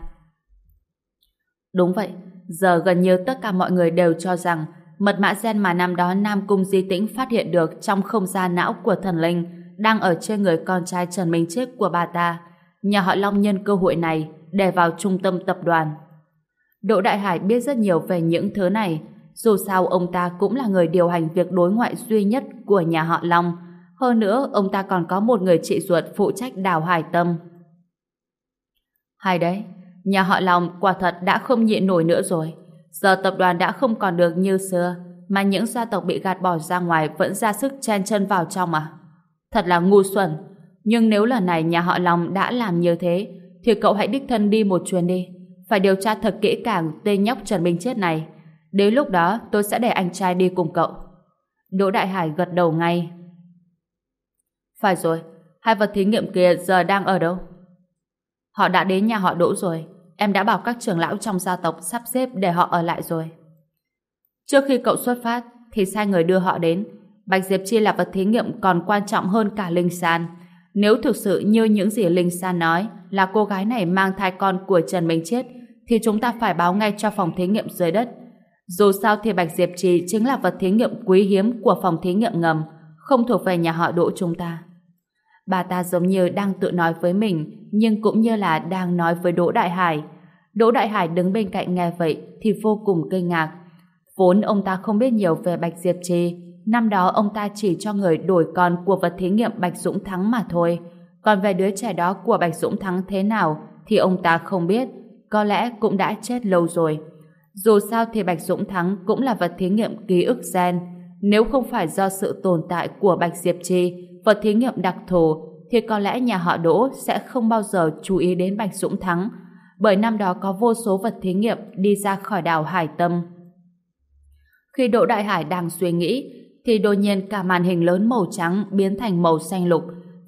Đúng vậy, giờ gần như tất cả mọi người đều cho rằng mật mã gen mà năm đó Nam Cung Di Tĩnh phát hiện được trong không gian não của thần linh đang ở trên người con trai Trần Minh Chết của bà ta. Nhà họ Long nhân cơ hội này để vào trung tâm tập đoàn. Đỗ Đại Hải biết rất nhiều về những thứ này, dù sao ông ta cũng là người điều hành việc đối ngoại duy nhất của nhà họ Long. Hơn nữa, ông ta còn có một người chị ruột phụ trách đào hải tâm. Hay đấy, nhà họ Long quả thật đã không nhịn nổi nữa rồi. Giờ tập đoàn đã không còn được như xưa, mà những gia tộc bị gạt bỏ ra ngoài vẫn ra sức chen chân vào trong à. Thật là ngu xuẩn. Nhưng nếu lần này nhà họ Long đã làm như thế, thì cậu hãy đích thân đi một chuyến đi. Phải điều tra thật kỹ càng tên nhóc Trần Minh Chết này. Đến lúc đó tôi sẽ để anh trai đi cùng cậu. Đỗ Đại Hải gật đầu ngay. Phải rồi, hai vật thí nghiệm kia giờ đang ở đâu? Họ đã đến nhà họ Đỗ rồi. Em đã bảo các trưởng lão trong gia tộc sắp xếp để họ ở lại rồi. Trước khi cậu xuất phát, thì sai người đưa họ đến. Bạch Diệp Chi là vật thí nghiệm còn quan trọng hơn cả Linh San. Nếu thực sự như những gì Linh San nói là cô gái này mang thai con của Trần Minh Chết, thì chúng ta phải báo ngay cho phòng thí nghiệm dưới đất. Dù sao thì Bạch Diệp Trì chính là vật thí nghiệm quý hiếm của phòng thí nghiệm ngầm, không thuộc về nhà họ Đỗ chúng ta. Bà ta giống như đang tự nói với mình, nhưng cũng như là đang nói với Đỗ Đại Hải. Đỗ Đại Hải đứng bên cạnh nghe vậy thì vô cùng kinh ngạc. Vốn ông ta không biết nhiều về Bạch Diệp Trì, năm đó ông ta chỉ cho người đổi con của vật thí nghiệm Bạch Dũng Thắng mà thôi. Còn về đứa trẻ đó của Bạch Dũng Thắng thế nào thì ông ta không biết, có lẽ cũng đã chết lâu rồi. Dù sao thì Bạch Dũng Thắng cũng là vật thí nghiệm ký ức gen. Nếu không phải do sự tồn tại của Bạch Diệp Trì, vật thí nghiệm đặc thù, thì có lẽ nhà họ Đỗ sẽ không bao giờ chú ý đến Bạch Dũng Thắng, bởi năm đó có vô số vật thí nghiệm đi ra khỏi đảo Hải Tâm. Khi Đỗ Đại Hải đang suy nghĩ, thì đột nhiên cả màn hình lớn màu trắng biến thành màu xanh lục,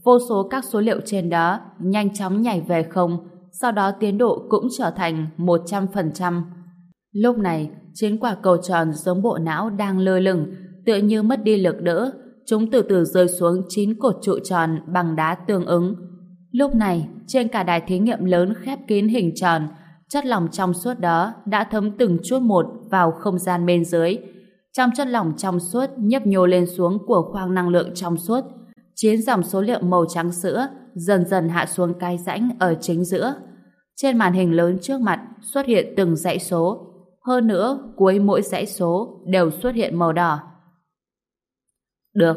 vô số các số liệu trên đó nhanh chóng nhảy về không, sau đó tiến độ cũng trở thành 100%. Lúc này, chiến quả cầu tròn giống bộ não đang lơ lửng, tựa như mất đi lực đỡ, chúng từ từ rơi xuống chín cột trụ tròn bằng đá tương ứng. Lúc này, trên cả đài thí nghiệm lớn khép kín hình tròn, chất lỏng trong suốt đó đã thấm từng chút một vào không gian bên dưới. Trong chất lỏng trong suốt nhấp nhô lên xuống của khoang năng lượng trong suốt, chín dòng số liệu màu trắng sữa dần dần hạ xuống cái rãnh ở chính giữa. Trên màn hình lớn trước mặt xuất hiện từng dãy số. Hơn nữa, cuối mỗi dãy số đều xuất hiện màu đỏ. Được,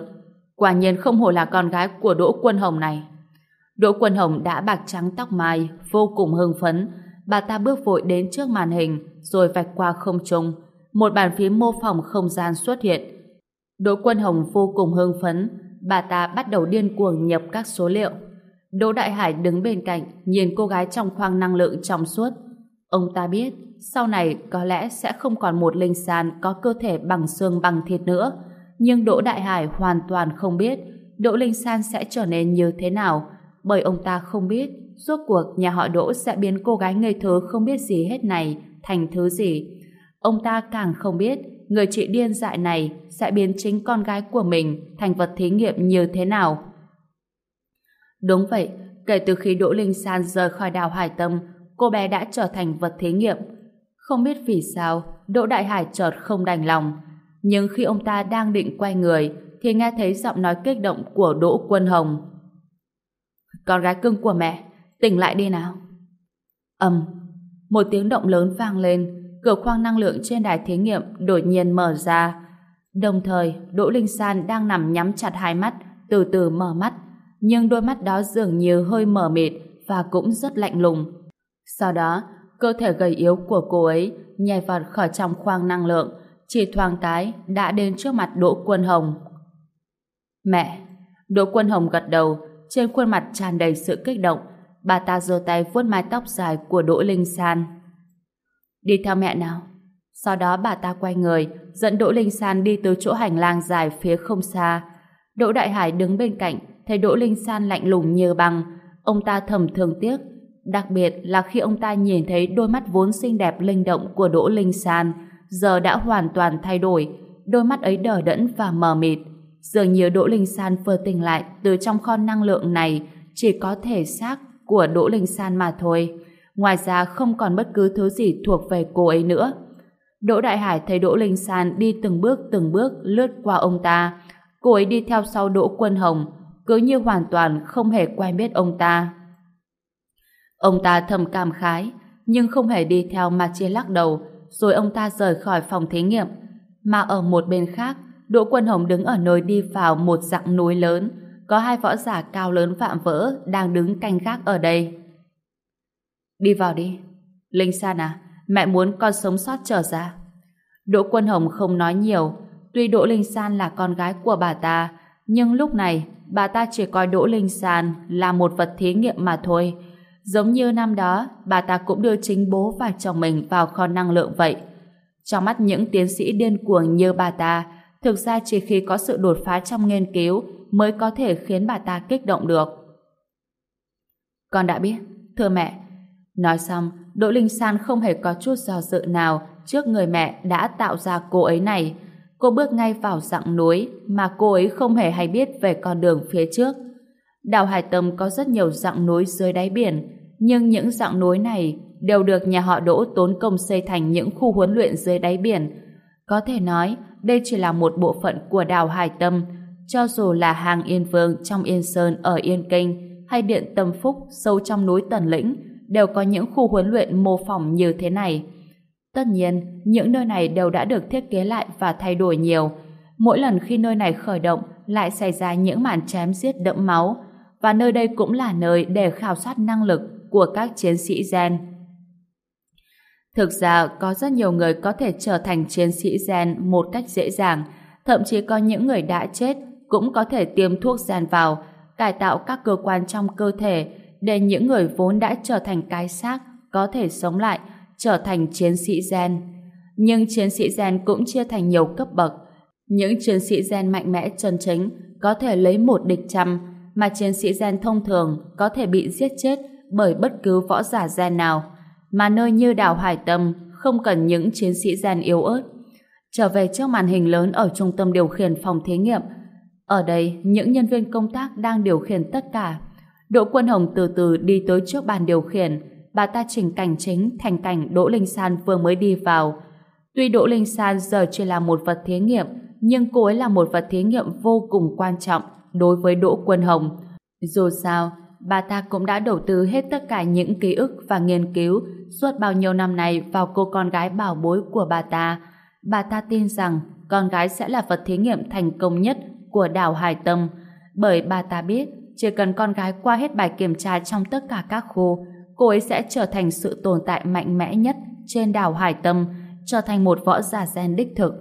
quả nhiên không hổ là con gái của Đỗ Quân Hồng này. Đỗ Quân Hồng đã bạc trắng tóc mai, vô cùng hưng phấn. Bà ta bước vội đến trước màn hình, rồi vạch qua không trung. Một bàn phím mô phỏng không gian xuất hiện. Đỗ Quân Hồng vô cùng hưng phấn, bà ta bắt đầu điên cuồng nhập các số liệu. Đỗ Đại Hải đứng bên cạnh, nhìn cô gái trong khoang năng lượng trong suốt. Ông ta biết, sau này có lẽ sẽ không còn một linh sàn có cơ thể bằng xương bằng thịt nữa, nhưng Đỗ Đại Hải hoàn toàn không biết Đỗ Linh San sẽ trở nên như thế nào, bởi ông ta không biết rốt cuộc nhà họ Đỗ sẽ biến cô gái ngây thơ không biết gì hết này thành thứ gì. Ông ta càng không biết người chị điên dại này sẽ biến chính con gái của mình thành vật thí nghiệm như thế nào. Đúng vậy, kể từ khi Đỗ Linh San rời khỏi đảo Hải Tâm, cô bé đã trở thành vật thí nghiệm. Không biết vì sao, Đỗ Đại Hải chợt không đành lòng. Nhưng khi ông ta đang định quay người, thì nghe thấy giọng nói kích động của Đỗ Quân Hồng. Con gái cưng của mẹ, tỉnh lại đi nào. ầm, một tiếng động lớn vang lên, cửa khoang năng lượng trên đài thí nghiệm đột nhiên mở ra. Đồng thời, Đỗ Linh San đang nằm nhắm chặt hai mắt, từ từ mở mắt, nhưng đôi mắt đó dường như hơi mờ mịt và cũng rất lạnh lùng. Sau đó, cơ thể gầy yếu của cô ấy nhảy vọt khỏi trong khoang năng lượng, chỉ thoáng cái đã đến trước mặt Đỗ Quân Hồng. Mẹ! Đỗ Quân Hồng gật đầu, trên khuôn mặt tràn đầy sự kích động. Bà ta giơ tay vuốt mái tóc dài của Đỗ Linh San. Đi theo mẹ nào. Sau đó bà ta quay người, dẫn Đỗ Linh San đi tới chỗ hành lang dài phía không xa. Đỗ Đại Hải đứng bên cạnh, thấy Đỗ Linh San lạnh lùng như băng. Ông ta thầm thương tiếc, đặc biệt là khi ông ta nhìn thấy đôi mắt vốn xinh đẹp linh động của Đỗ Linh San, giờ đã hoàn toàn thay đổi, đôi mắt ấy đờ đẫn và mờ mịt. Dường như Đỗ Linh San vừa tỉnh lại từ trong kho năng lượng này chỉ có thể xác của Đỗ Linh San mà thôi. Ngoài ra không còn bất cứ thứ gì thuộc về cô ấy nữa. Đỗ Đại Hải thấy Đỗ Linh San đi từng bước từng bước lướt qua ông ta. Cô ấy đi theo sau Đỗ Quân Hồng, cứ như hoàn toàn không hề quen biết ông ta. Ông ta thầm cảm khái, nhưng không hề đi theo mà chia lắc đầu, rồi ông ta rời khỏi phòng thí nghiệm. Mà ở một bên khác, Đỗ Quân Hồng đứng ở nơi đi vào một dặng núi lớn, có hai võ giả cao lớn vạm vỡ đang đứng canh gác ở đây. Đi vào đi. Linh San à, mẹ muốn con sống sót trở ra. Đỗ Quân Hồng không nói nhiều, tuy Đỗ Linh San là con gái của bà ta, nhưng lúc này bà ta chỉ coi Đỗ Linh San là một vật thí nghiệm mà thôi. Giống như năm đó, bà ta cũng đưa chính bố và chồng mình vào kho năng lượng vậy. Trong mắt những tiến sĩ điên cuồng như bà ta, thực ra chỉ khi có sự đột phá trong nghiên cứu mới có thể khiến bà ta kích động được. Con đã biết, thưa mẹ. Nói xong, Đỗ Linh San không hề có chút do dự nào trước người mẹ đã tạo ra cô ấy này. Cô bước ngay vào dặng núi mà cô ấy không hề hay biết về con đường phía trước. Đảo Hải Tâm có rất nhiều dạng núi dưới đáy biển, nhưng những dạng núi này đều được nhà họ Đỗ tốn công xây thành những khu huấn luyện dưới đáy biển. Có thể nói, đây chỉ là một bộ phận của đảo Hải Tâm, cho dù là hàng Yên Vương trong Yên Sơn ở Yên Kinh hay Điện Tâm Phúc sâu trong núi Tần Lĩnh đều có những khu huấn luyện mô phỏng như thế này. Tất nhiên, những nơi này đều đã được thiết kế lại và thay đổi nhiều. Mỗi lần khi nơi này khởi động lại xảy ra những màn chém giết đẫm máu và nơi đây cũng là nơi để khảo sát năng lực của các chiến sĩ gen. Thực ra, có rất nhiều người có thể trở thành chiến sĩ gen một cách dễ dàng, thậm chí có những người đã chết cũng có thể tiêm thuốc gen vào, cải tạo các cơ quan trong cơ thể để những người vốn đã trở thành cái xác có thể sống lại, trở thành chiến sĩ gen. Nhưng chiến sĩ gen cũng chia thành nhiều cấp bậc. Những chiến sĩ gen mạnh mẽ chân chính có thể lấy một địch trăm, mà chiến sĩ gen thông thường có thể bị giết chết bởi bất cứ võ giả gen nào. Mà nơi như đảo Hải Tâm không cần những chiến sĩ gen yếu ớt. Trở về trước màn hình lớn ở trung tâm điều khiển phòng thí nghiệm, ở đây, những nhân viên công tác đang điều khiển tất cả. Đỗ Quân Hồng từ từ đi tới trước bàn điều khiển. Bà ta chỉnh cảnh chính thành cảnh Đỗ Linh San vừa mới đi vào. Tuy Đỗ Linh San giờ chỉ là một vật thí nghiệm, nhưng cô ấy là một vật thí nghiệm vô cùng quan trọng đối với Đỗ Quân Hồng. Dù sao, bà ta cũng đã đầu tư hết tất cả những ký ức và nghiên cứu suốt bao nhiêu năm này vào cô con gái bảo bối của bà ta. Bà ta tin rằng con gái sẽ là vật thí nghiệm thành công nhất của đảo Hải Tâm, bởi bà ta biết chỉ cần con gái qua hết bài kiểm tra trong tất cả các khu, cô ấy sẽ trở thành sự tồn tại mạnh mẽ nhất trên đảo Hải Tâm, trở thành một võ giả gen đích thực.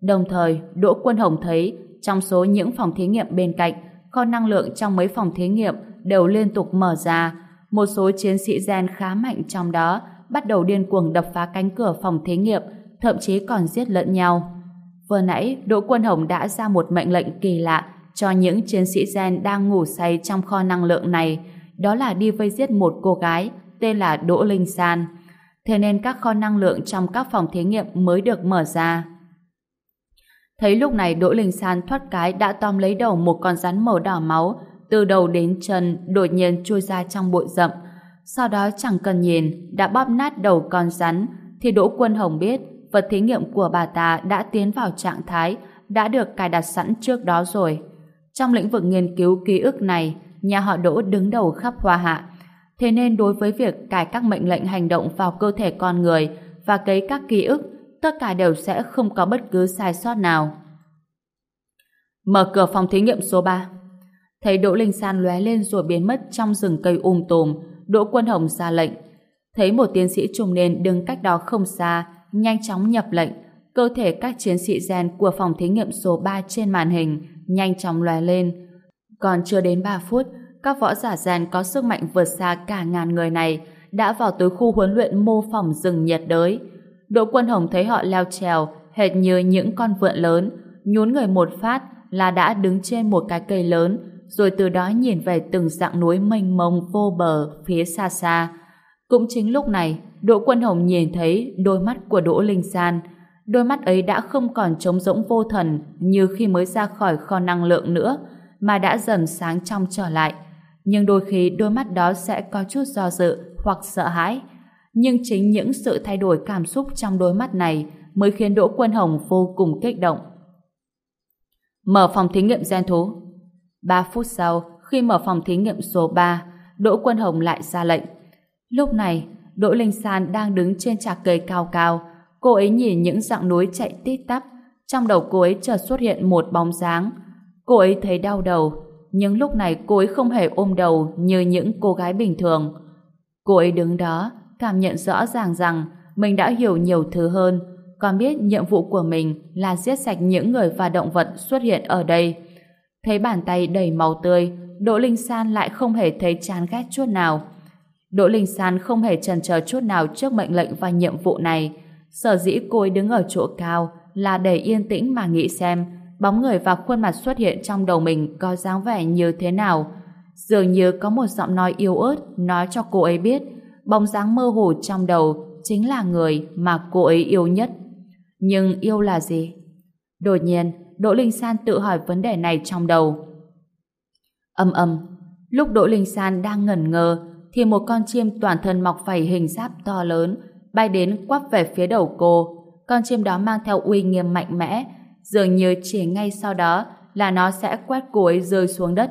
Đồng thời, Đỗ Quân Hồng thấy trong số những phòng thí nghiệm bên cạnh, kho năng lượng trong mấy phòng thí nghiệm đều liên tục mở ra. Một số chiến sĩ gen khá mạnh trong đó bắt đầu điên cuồng đập phá cánh cửa phòng thí nghiệm, thậm chí còn giết lẫn nhau. Vừa nãy, Đỗ Quân Hồng đã ra một mệnh lệnh kỳ lạ cho những chiến sĩ gen đang ngủ say trong kho năng lượng này, đó là đi vây giết một cô gái tên là Đỗ Linh San. Thế nên các kho năng lượng trong các phòng thí nghiệm mới được mở ra. Thấy lúc này Đỗ Linh San thoát cái đã tóm lấy đầu một con rắn màu đỏ máu, từ đầu đến chân đột nhiên chui ra trong bụi rậm. Sau đó chẳng cần nhìn, đã bóp nát đầu con rắn, thì Đỗ Quân Hồng biết vật thí nghiệm của bà ta đã tiến vào trạng thái đã được cài đặt sẵn trước đó rồi. Trong lĩnh vực nghiên cứu ký ức này, nhà họ Đỗ đứng đầu khắp hoa hạ. Thế nên đối với việc cài các mệnh lệnh hành động vào cơ thể con người và cấy các ký ức, tất cả đều sẽ không có bất cứ sai sót nào. Mở cửa phòng thí nghiệm số 3. Thấy Đỗ Linh San lóe lên rồi biến mất trong rừng cây um tùm, Đỗ Quân Hồng ra lệnh. Thấy một tiến sĩ trùng niên đứng cách đó không xa, nhanh chóng nhập lệnh, cơ thể các chiến sĩ gen của phòng thí nghiệm số 3 trên màn hình nhanh chóng lóe lên. Còn chưa đến 3 phút, các võ giả gen có sức mạnh vượt xa cả ngàn người này đã vào tới khu huấn luyện mô phỏng rừng nhiệt đới. Đỗ Quân Hồng thấy họ leo trèo hệt như những con vượn lớn, nhún người một phát là đã đứng trên một cái cây lớn, rồi từ đó nhìn về từng dạng núi mênh mông vô bờ phía xa xa. Cũng chính lúc này, Đỗ Quân Hồng nhìn thấy đôi mắt của Đỗ Linh San. Đôi mắt ấy đã không còn trống rỗng vô thần như khi mới ra khỏi kho năng lượng nữa, mà đã dần sáng trong trở lại. Nhưng đôi khi đôi mắt đó sẽ có chút do dự hoặc sợ hãi. Nhưng chính những sự thay đổi cảm xúc trong đôi mắt này mới khiến Đỗ Quân Hồng vô cùng kích động. Mở phòng thí nghiệm gen thú. 3 phút sau, khi mở phòng thí nghiệm số 3, Đỗ Quân Hồng lại ra lệnh. Lúc này, Đỗ Linh San đang đứng trên trạc cây cao cao. Cô ấy nhìn những dạng núi chạy tít tắp. Trong đầu cô ấy chợt xuất hiện một bóng dáng. Cô ấy thấy đau đầu, nhưng lúc này cô ấy không hề ôm đầu như những cô gái bình thường. Cô ấy đứng đó, cảm nhận rõ ràng rằng mình đã hiểu nhiều thứ hơn, còn biết nhiệm vụ của mình là giết sạch những người và động vật xuất hiện ở đây. Thấy bàn tay đầy máu tươi, Đỗ Linh San lại không hề thấy chán ghét chút nào. Đỗ Linh San không hề chần chờ chút nào trước mệnh lệnh và nhiệm vụ này. Sở dĩ cô ấy đứng ở chỗ cao là để yên tĩnh mà nghĩ xem bóng người và khuôn mặt xuất hiện trong đầu mình có dáng vẻ như thế nào. Dường như có một giọng nói yếu ớt nói cho cô ấy biết bóng dáng mơ hồ trong đầu chính là người mà cô ấy yêu nhất. Nhưng yêu là gì? Đột nhiên, Đỗ Linh San tự hỏi vấn đề này trong đầu. Âm âm, lúc Đỗ Linh San đang ngẩn ngơ thì một con chim toàn thân mọc vảy hình giáp to lớn bay đến quắp về phía đầu cô. Con chim đó mang theo uy nghiêm mạnh mẽ, dường như chỉ ngay sau đó là nó sẽ quét cô ấy rơi xuống đất.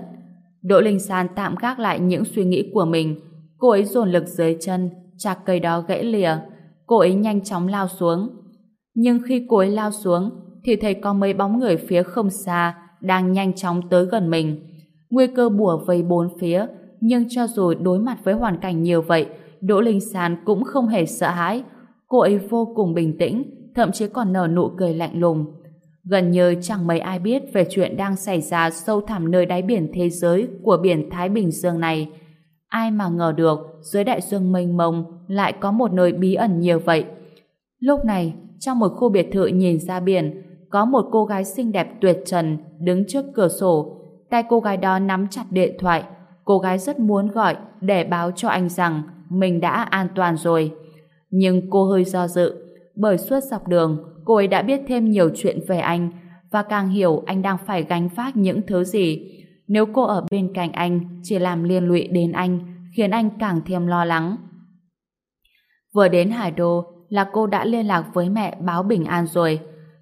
Đỗ Linh San tạm gác lại những suy nghĩ của mình. Cô ấy dồn lực dưới chân, chạc cây đó gãy lìa. Cô ấy nhanh chóng lao xuống. Nhưng khi cô ấy lao xuống, thì thấy có mấy bóng người phía không xa đang nhanh chóng tới gần mình. Nguy cơ bùa vây bốn phía, nhưng cho dù đối mặt với hoàn cảnh nhiều vậy, Đỗ Linh Sàn cũng không hề sợ hãi. Cô ấy vô cùng bình tĩnh, thậm chí còn nở nụ cười lạnh lùng. Gần như chẳng mấy ai biết về chuyện đang xảy ra sâu thẳm nơi đáy biển thế giới của biển Thái Bình Dương này. Ai mà ngờ được dưới đại dương mênh mông lại có một nơi bí ẩn nhiều vậy. Lúc này, trong một khu biệt thự nhìn ra biển, có một cô gái xinh đẹp tuyệt trần đứng trước cửa sổ. Tay cô gái đó nắm chặt điện thoại, cô gái rất muốn gọi để báo cho anh rằng mình đã an toàn rồi. Nhưng cô hơi do dự, bởi suốt dọc đường cô ấy đã biết thêm nhiều chuyện về anh và càng hiểu anh đang phải gánh vác những thứ gì. Nếu cô ở bên cạnh anh chỉ làm liên lụy đến anh, khiến anh càng thêm lo lắng. Vừa đến Hải Đô là cô đã liên lạc với mẹ báo bình an rồi.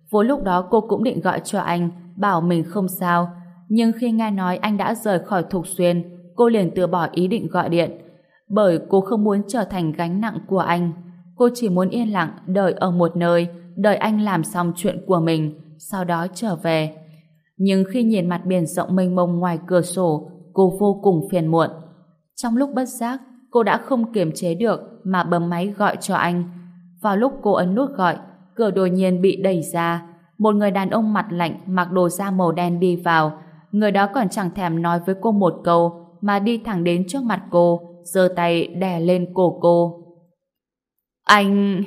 Vốn lúc đó cô cũng định gọi cho anh, bảo mình không sao. Nhưng khi nghe nói anh đã rời khỏi Thục Xuyên, cô liền từ bỏ ý định gọi điện. Bởi cô không muốn trở thành gánh nặng của anh. Cô chỉ muốn yên lặng đợi ở một nơi, đợi anh làm xong chuyện của mình, sau đó trở về. Nhưng khi nhìn mặt biển rộng mênh mông ngoài cửa sổ, cô vô cùng phiền muộn. Trong lúc bất giác, cô đã không kiềm chế được mà bấm máy gọi cho anh. Vào lúc cô ấn nút gọi, cửa đột nhiên bị đẩy ra. Một người đàn ông mặt lạnh mặc đồ da màu đen đi vào. Người đó còn chẳng thèm nói với cô một câu mà đi thẳng đến trước mặt cô, giơ tay đè lên cổ cô. Anh...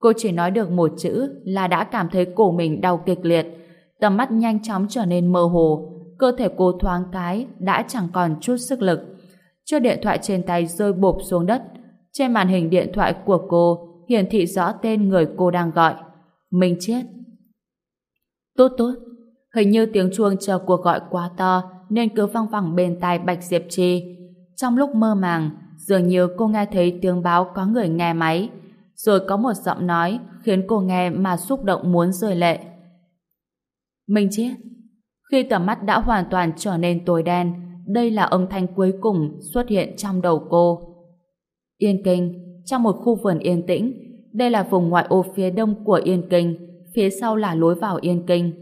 Cô chỉ nói được một chữ là đã cảm thấy cổ mình đau kịch liệt. Tầm mắt nhanh chóng trở nên mơ hồ. Cơ thể cô thoáng cái đã chẳng còn chút sức lực. Chiếc điện thoại trên tay rơi bộp xuống đất. Trên màn hình điện thoại của cô hiển thị rõ tên người cô đang gọi. Minh Chiết. Tốt tốt. Hình như tiếng chuông chờ cuộc gọi quá to nên cứ văng vẳng bên tai Bạch Diệp Trì. Trong lúc mơ màng, dường như cô nghe thấy tiếng báo có người nghe máy. Rồi có một giọng nói khiến cô nghe mà xúc động muốn rơi lệ. Minh chết. Khi tầm mắt đã hoàn toàn trở nên tối đen, đây là âm thanh cuối cùng xuất hiện trong đầu cô. Yên Kinh, trong một khu vườn yên tĩnh, đây là vùng ngoại ô phía đông của Yên Kinh, phía sau là lối vào Yên Kinh.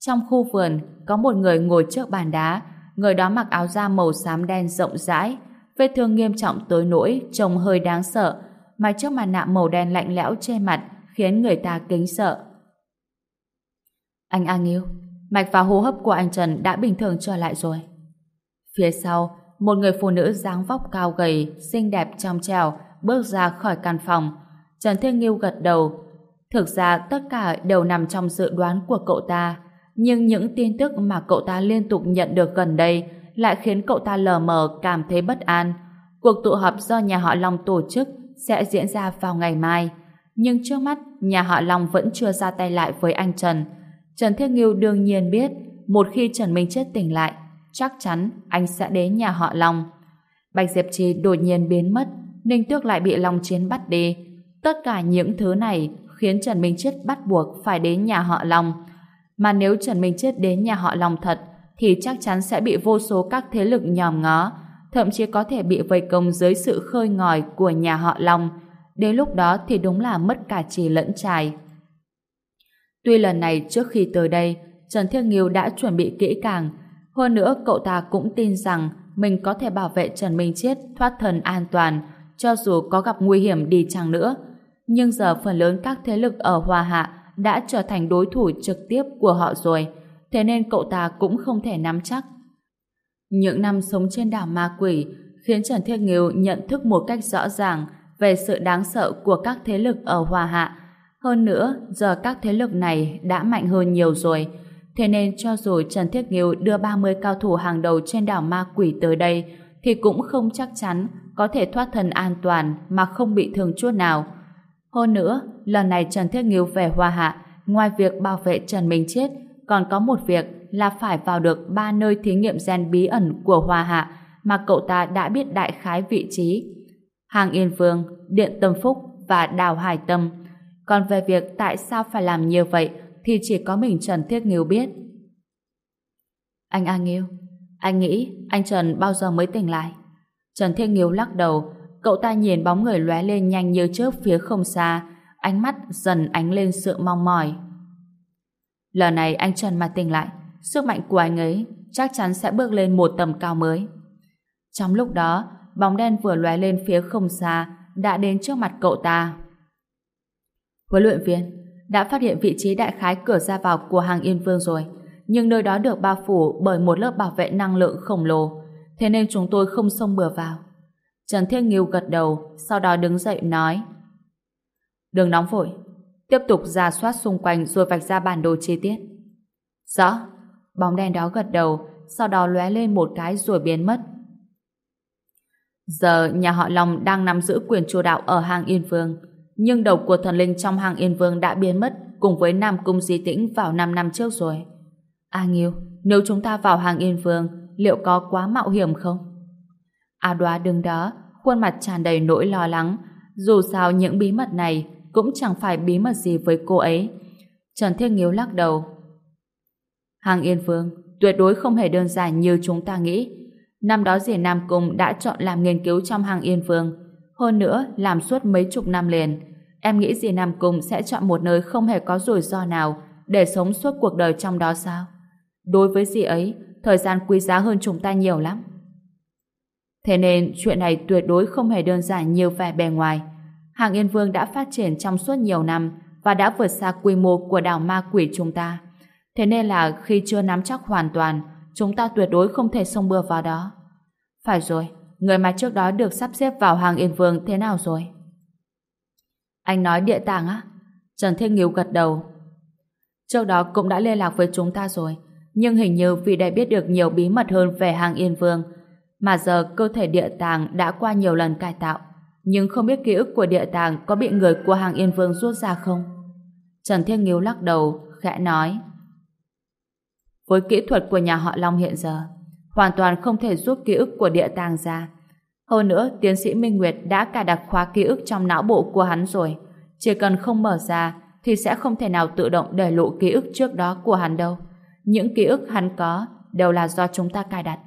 Trong khu vườn, có một người ngồi trước bàn đá, người đó mặc áo da màu xám đen rộng rãi, vết thương nghiêm trọng tới nỗi trông hơi đáng sợ, mà chiếc mặt nạ màu đen lạnh lẽo che mặt khiến người ta kính sợ. Anh A Nghiêu, mạch và hô hấp của anh Trần đã bình thường trở lại rồi. Phía sau, một người phụ nữ dáng vóc cao gầy, xinh đẹp trong trèo, bước ra khỏi căn phòng. Trần Thiên Nghiêu gật đầu. Thực ra tất cả đều nằm trong dự đoán của cậu ta, nhưng những tin tức mà cậu ta liên tục nhận được gần đây lại khiến cậu ta lờ mờ cảm thấy bất an. Cuộc tụ họp do nhà họ Long tổ chức sẽ diễn ra vào ngày mai. Nhưng trước mắt, nhà họ Long vẫn chưa ra tay lại với anh Trần. Trần Thiết Nghiêu đương nhiên biết, một khi Trần Minh Chết tỉnh lại, chắc chắn anh sẽ đến nhà họ Long. Bạch Diệp Trì đột nhiên biến mất, Ninh Tước lại bị Long Chiến bắt đi. Tất cả những thứ này khiến Trần Minh Chết bắt buộc phải đến nhà họ Long. Mà nếu Trần Minh Chết đến nhà họ Long thật, thì chắc chắn sẽ bị vô số các thế lực nhòm ngó, thậm chí có thể bị vây công dưới sự khơi ngòi của nhà họ Long. Đến lúc đó thì đúng là mất cả trì lẫn trài. Tuy lần này trước khi tới đây, Trần Thiên Nghiêu đã chuẩn bị kỹ càng, hơn nữa cậu ta cũng tin rằng mình có thể bảo vệ Trần Minh Chiết thoát thân an toàn, cho dù có gặp nguy hiểm đi chăng nữa. Nhưng giờ phần lớn các thế lực ở Hoa Hạ đã trở thành đối thủ trực tiếp của họ rồi, thế nên cậu ta cũng không thể nắm chắc. Những năm sống trên đảo ma quỷ khiến Trần Thiên Nghiêu nhận thức một cách rõ ràng về sự đáng sợ của các thế lực ở Hoa Hạ. Hơn nữa, giờ các thế lực này đã mạnh hơn nhiều rồi, thế nên cho dù Trần Thiết Nghiêu đưa 30 cao thủ hàng đầu trên đảo ma quỷ tới đây, thì cũng không chắc chắn có thể thoát thân an toàn mà không bị thương chút nào. Hơn nữa, lần này Trần Thiết Nghiêu về Hoa Hạ, ngoài việc bảo vệ Trần Minh Chết, còn có một việc là phải vào được ba nơi thí nghiệm gen bí ẩn của Hoa Hạ mà cậu ta đã biết đại khái vị trí. Hàng Yên Vương, Điện Tâm Phúc và Đào Hải Tâm. Còn về việc tại sao phải làm như vậy thì chỉ có mình Trần Thiết Nghiêu biết. Anh A Nghiêu, anh nghĩ anh Trần bao giờ mới tỉnh lại? Trần Thiết Nghiêu lắc đầu, cậu ta nhìn bóng người lóe lên nhanh như trước phía không xa, ánh mắt dần ánh lên sự mong mỏi. Lần này anh Trần mà tỉnh lại, sức mạnh của anh ấy chắc chắn sẽ bước lên một tầm cao mới. Trong lúc đó, bóng đen vừa lóe lên phía không xa, đã đến trước mặt cậu ta. Huấn luyện viên, đã phát hiện vị trí đại khái cửa ra vào của hàng Yên Vương rồi, nhưng nơi đó được bao phủ bởi một lớp bảo vệ năng lượng khổng lồ, thế nên chúng tôi không xông bừa vào. Trần Thiên Nghiêu gật đầu, sau đó đứng dậy nói Đừng nóng vội, tiếp tục ra soát xung quanh rồi vạch ra bản đồ chi tiết. Rõ, bóng đen đó gật đầu, sau đó lóe lên một cái rồi biến mất. Giờ nhà họ Long đang nắm giữ quyền chủ đạo ở hàng Yên Vương, nhưng đầu của thần linh trong hàng Yên Vương đã biến mất cùng với Nam Cung Di Tĩnh vào 5 năm trước rồi. A Nghiêu, nếu chúng ta vào hàng Yên Vương, liệu có quá mạo hiểm không? A đoá đứng đó, khuôn mặt tràn đầy nỗi lo lắng. Dù sao những bí mật này cũng chẳng phải bí mật gì với cô ấy. Trần thiên Nghiêu lắc đầu. Hàng Yên Vương tuyệt đối không hề đơn giản như chúng ta nghĩ. Năm đó dì Nam Cung đã chọn làm nghiên cứu trong hàng Yên Vương. Hơn nữa, làm suốt mấy chục năm liền. Em nghĩ dì Nam Cung sẽ chọn một nơi không hề có rủi ro nào để sống suốt cuộc đời trong đó sao? Đối với dì ấy, thời gian quý giá hơn chúng ta nhiều lắm. Thế nên chuyện này tuyệt đối không hề đơn giản như vẻ bề ngoài. Hàng Yên Vương đã phát triển trong suốt nhiều năm và đã vượt xa quy mô của đảo ma quỷ chúng ta. Thế nên là khi chưa nắm chắc hoàn toàn, chúng ta tuyệt đối không thể xông bừa vào đó. Phải rồi, người mà trước đó được sắp xếp vào hàng Yên Vương thế nào rồi? Anh nói địa tàng á? Trần Thiên Nghiêu gật đầu. Trước đó cũng đã liên lạc với chúng ta rồi, nhưng hình như vì đã biết được nhiều bí mật hơn về hàng Yên Vương, mà giờ cơ thể địa tàng đã qua nhiều lần cải tạo, nhưng không biết ký ức của địa tàng có bị người của hàng Yên Vương rút ra không? Trần Thiên Nghiêu lắc đầu, khẽ nói. Với kỹ thuật của nhà họ Long hiện giờ, hoàn toàn không thể rút ký ức của địa tàng ra. Hơn nữa, tiến sĩ Minh Nguyệt đã cài đặt khóa ký ức trong não bộ của hắn rồi. Chỉ cần không mở ra, thì sẽ không thể nào tự động để lộ ký ức trước đó của hắn đâu. Những ký ức hắn có đều là do chúng ta cài đặt.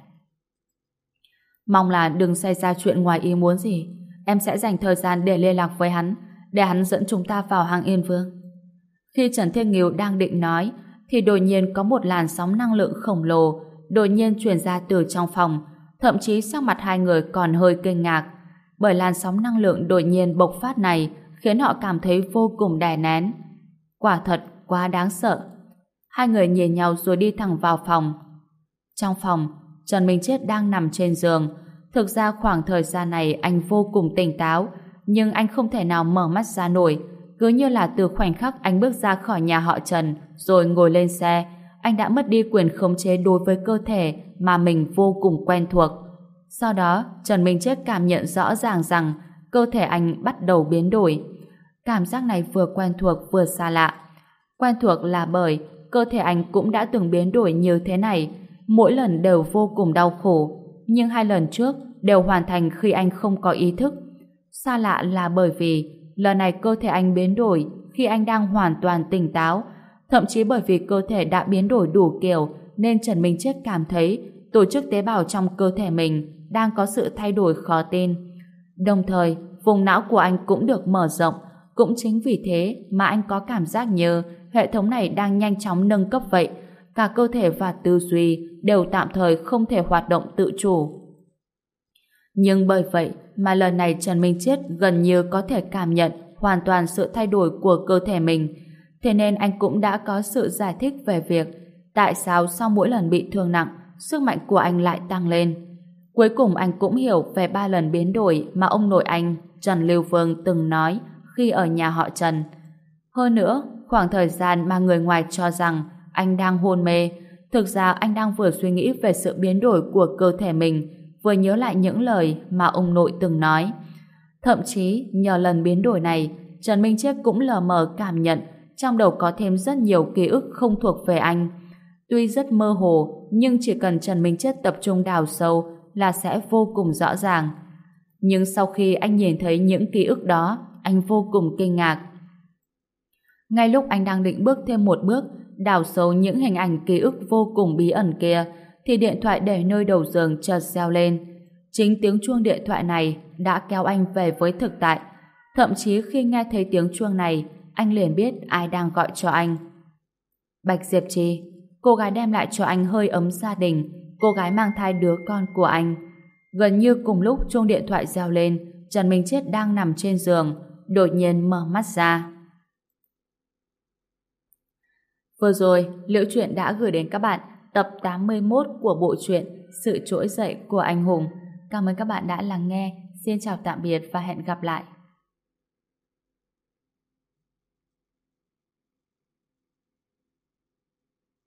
Mong là đừng xảy ra chuyện ngoài ý muốn gì. Em sẽ dành thời gian để liên lạc với hắn, để hắn dẫn chúng ta vào hàng Yên Vương. Khi Trần Thiên Nghiêu đang định nói, thì đột nhiên có một làn sóng năng lượng khổng lồ đột nhiên truyền ra từ trong phòng, thậm chí sắc mặt hai người còn hơi kinh ngạc. Bởi làn sóng năng lượng đột nhiên bộc phát này khiến họ cảm thấy vô cùng đè nén. Quả thật, quá đáng sợ. Hai người nhìn nhau rồi đi thẳng vào phòng. Trong phòng, Trần Minh Chết đang nằm trên giường. Thực ra khoảng thời gian này anh vô cùng tỉnh táo, nhưng anh không thể nào mở mắt ra nổi. Cứ như là từ khoảnh khắc anh bước ra khỏi nhà họ Trần, rồi ngồi lên xe, anh đã mất đi quyền khống chế đối với cơ thể mà mình vô cùng quen thuộc. Sau đó, Trần Minh Chết cảm nhận rõ ràng rằng cơ thể anh bắt đầu biến đổi. Cảm giác này vừa quen thuộc vừa xa lạ. Quen thuộc là bởi cơ thể anh cũng đã từng biến đổi như thế này, mỗi lần đều vô cùng đau khổ, nhưng hai lần trước đều hoàn thành khi anh không có ý thức. Xa lạ là bởi vì lần này cơ thể anh biến đổi khi anh đang hoàn toàn tỉnh táo, thậm chí bởi vì cơ thể đã biến đổi đủ kiểu nên Trần Minh Chết cảm thấy tổ chức tế bào trong cơ thể mình đang có sự thay đổi khó tin. Đồng thời, vùng não của anh cũng được mở rộng, cũng chính vì thế mà anh có cảm giác như hệ thống này đang nhanh chóng nâng cấp vậy. Cả cơ thể và tư duy đều tạm thời không thể hoạt động tự chủ. Nhưng bởi vậy mà lần này Trần Minh Chết gần như có thể cảm nhận hoàn toàn sự thay đổi của cơ thể mình. Thế nên anh cũng đã có sự giải thích về việc tại sao sau mỗi lần bị thương nặng, sức mạnh của anh lại tăng lên. Cuối cùng anh cũng hiểu về ba lần biến đổi mà ông nội anh, Trần Lưu Vương từng nói khi ở nhà họ Trần. Hơn nữa, khoảng thời gian mà người ngoài cho rằng anh đang hôn mê, thực ra anh đang vừa suy nghĩ về sự biến đổi của cơ thể mình, vừa nhớ lại những lời mà ông nội từng nói. Thậm chí, nhờ lần biến đổi này, Trần Minh Chiết cũng lờ mờ cảm nhận trong đầu có thêm rất nhiều ký ức không thuộc về anh. Tuy rất mơ hồ, nhưng chỉ cần Trần Minh Chết tập trung đào sâu là sẽ vô cùng rõ ràng. Nhưng sau khi anh nhìn thấy những ký ức đó, anh vô cùng kinh ngạc. Ngay lúc anh đang định bước thêm một bước, đào sâu những hình ảnh ký ức vô cùng bí ẩn kia, thì điện thoại để nơi đầu giường chợt reo lên. Chính tiếng chuông điện thoại này đã kéo anh về với thực tại. Thậm chí khi nghe thấy tiếng chuông này, anh liền biết ai đang gọi cho anh. Bạch Diệp Trì, cô gái đem lại cho anh hơi ấm gia đình, cô gái mang thai đứa con của anh. Gần như cùng lúc chuông điện thoại reo lên, Trần Minh Chết đang nằm trên giường, đột nhiên mở mắt ra. Vừa rồi, Liễu Chuyện đã gửi đến các bạn tập 81 của bộ truyện Sự trỗi dậy của anh hùng. Cảm ơn các bạn đã lắng nghe. Xin chào tạm biệt và hẹn gặp lại.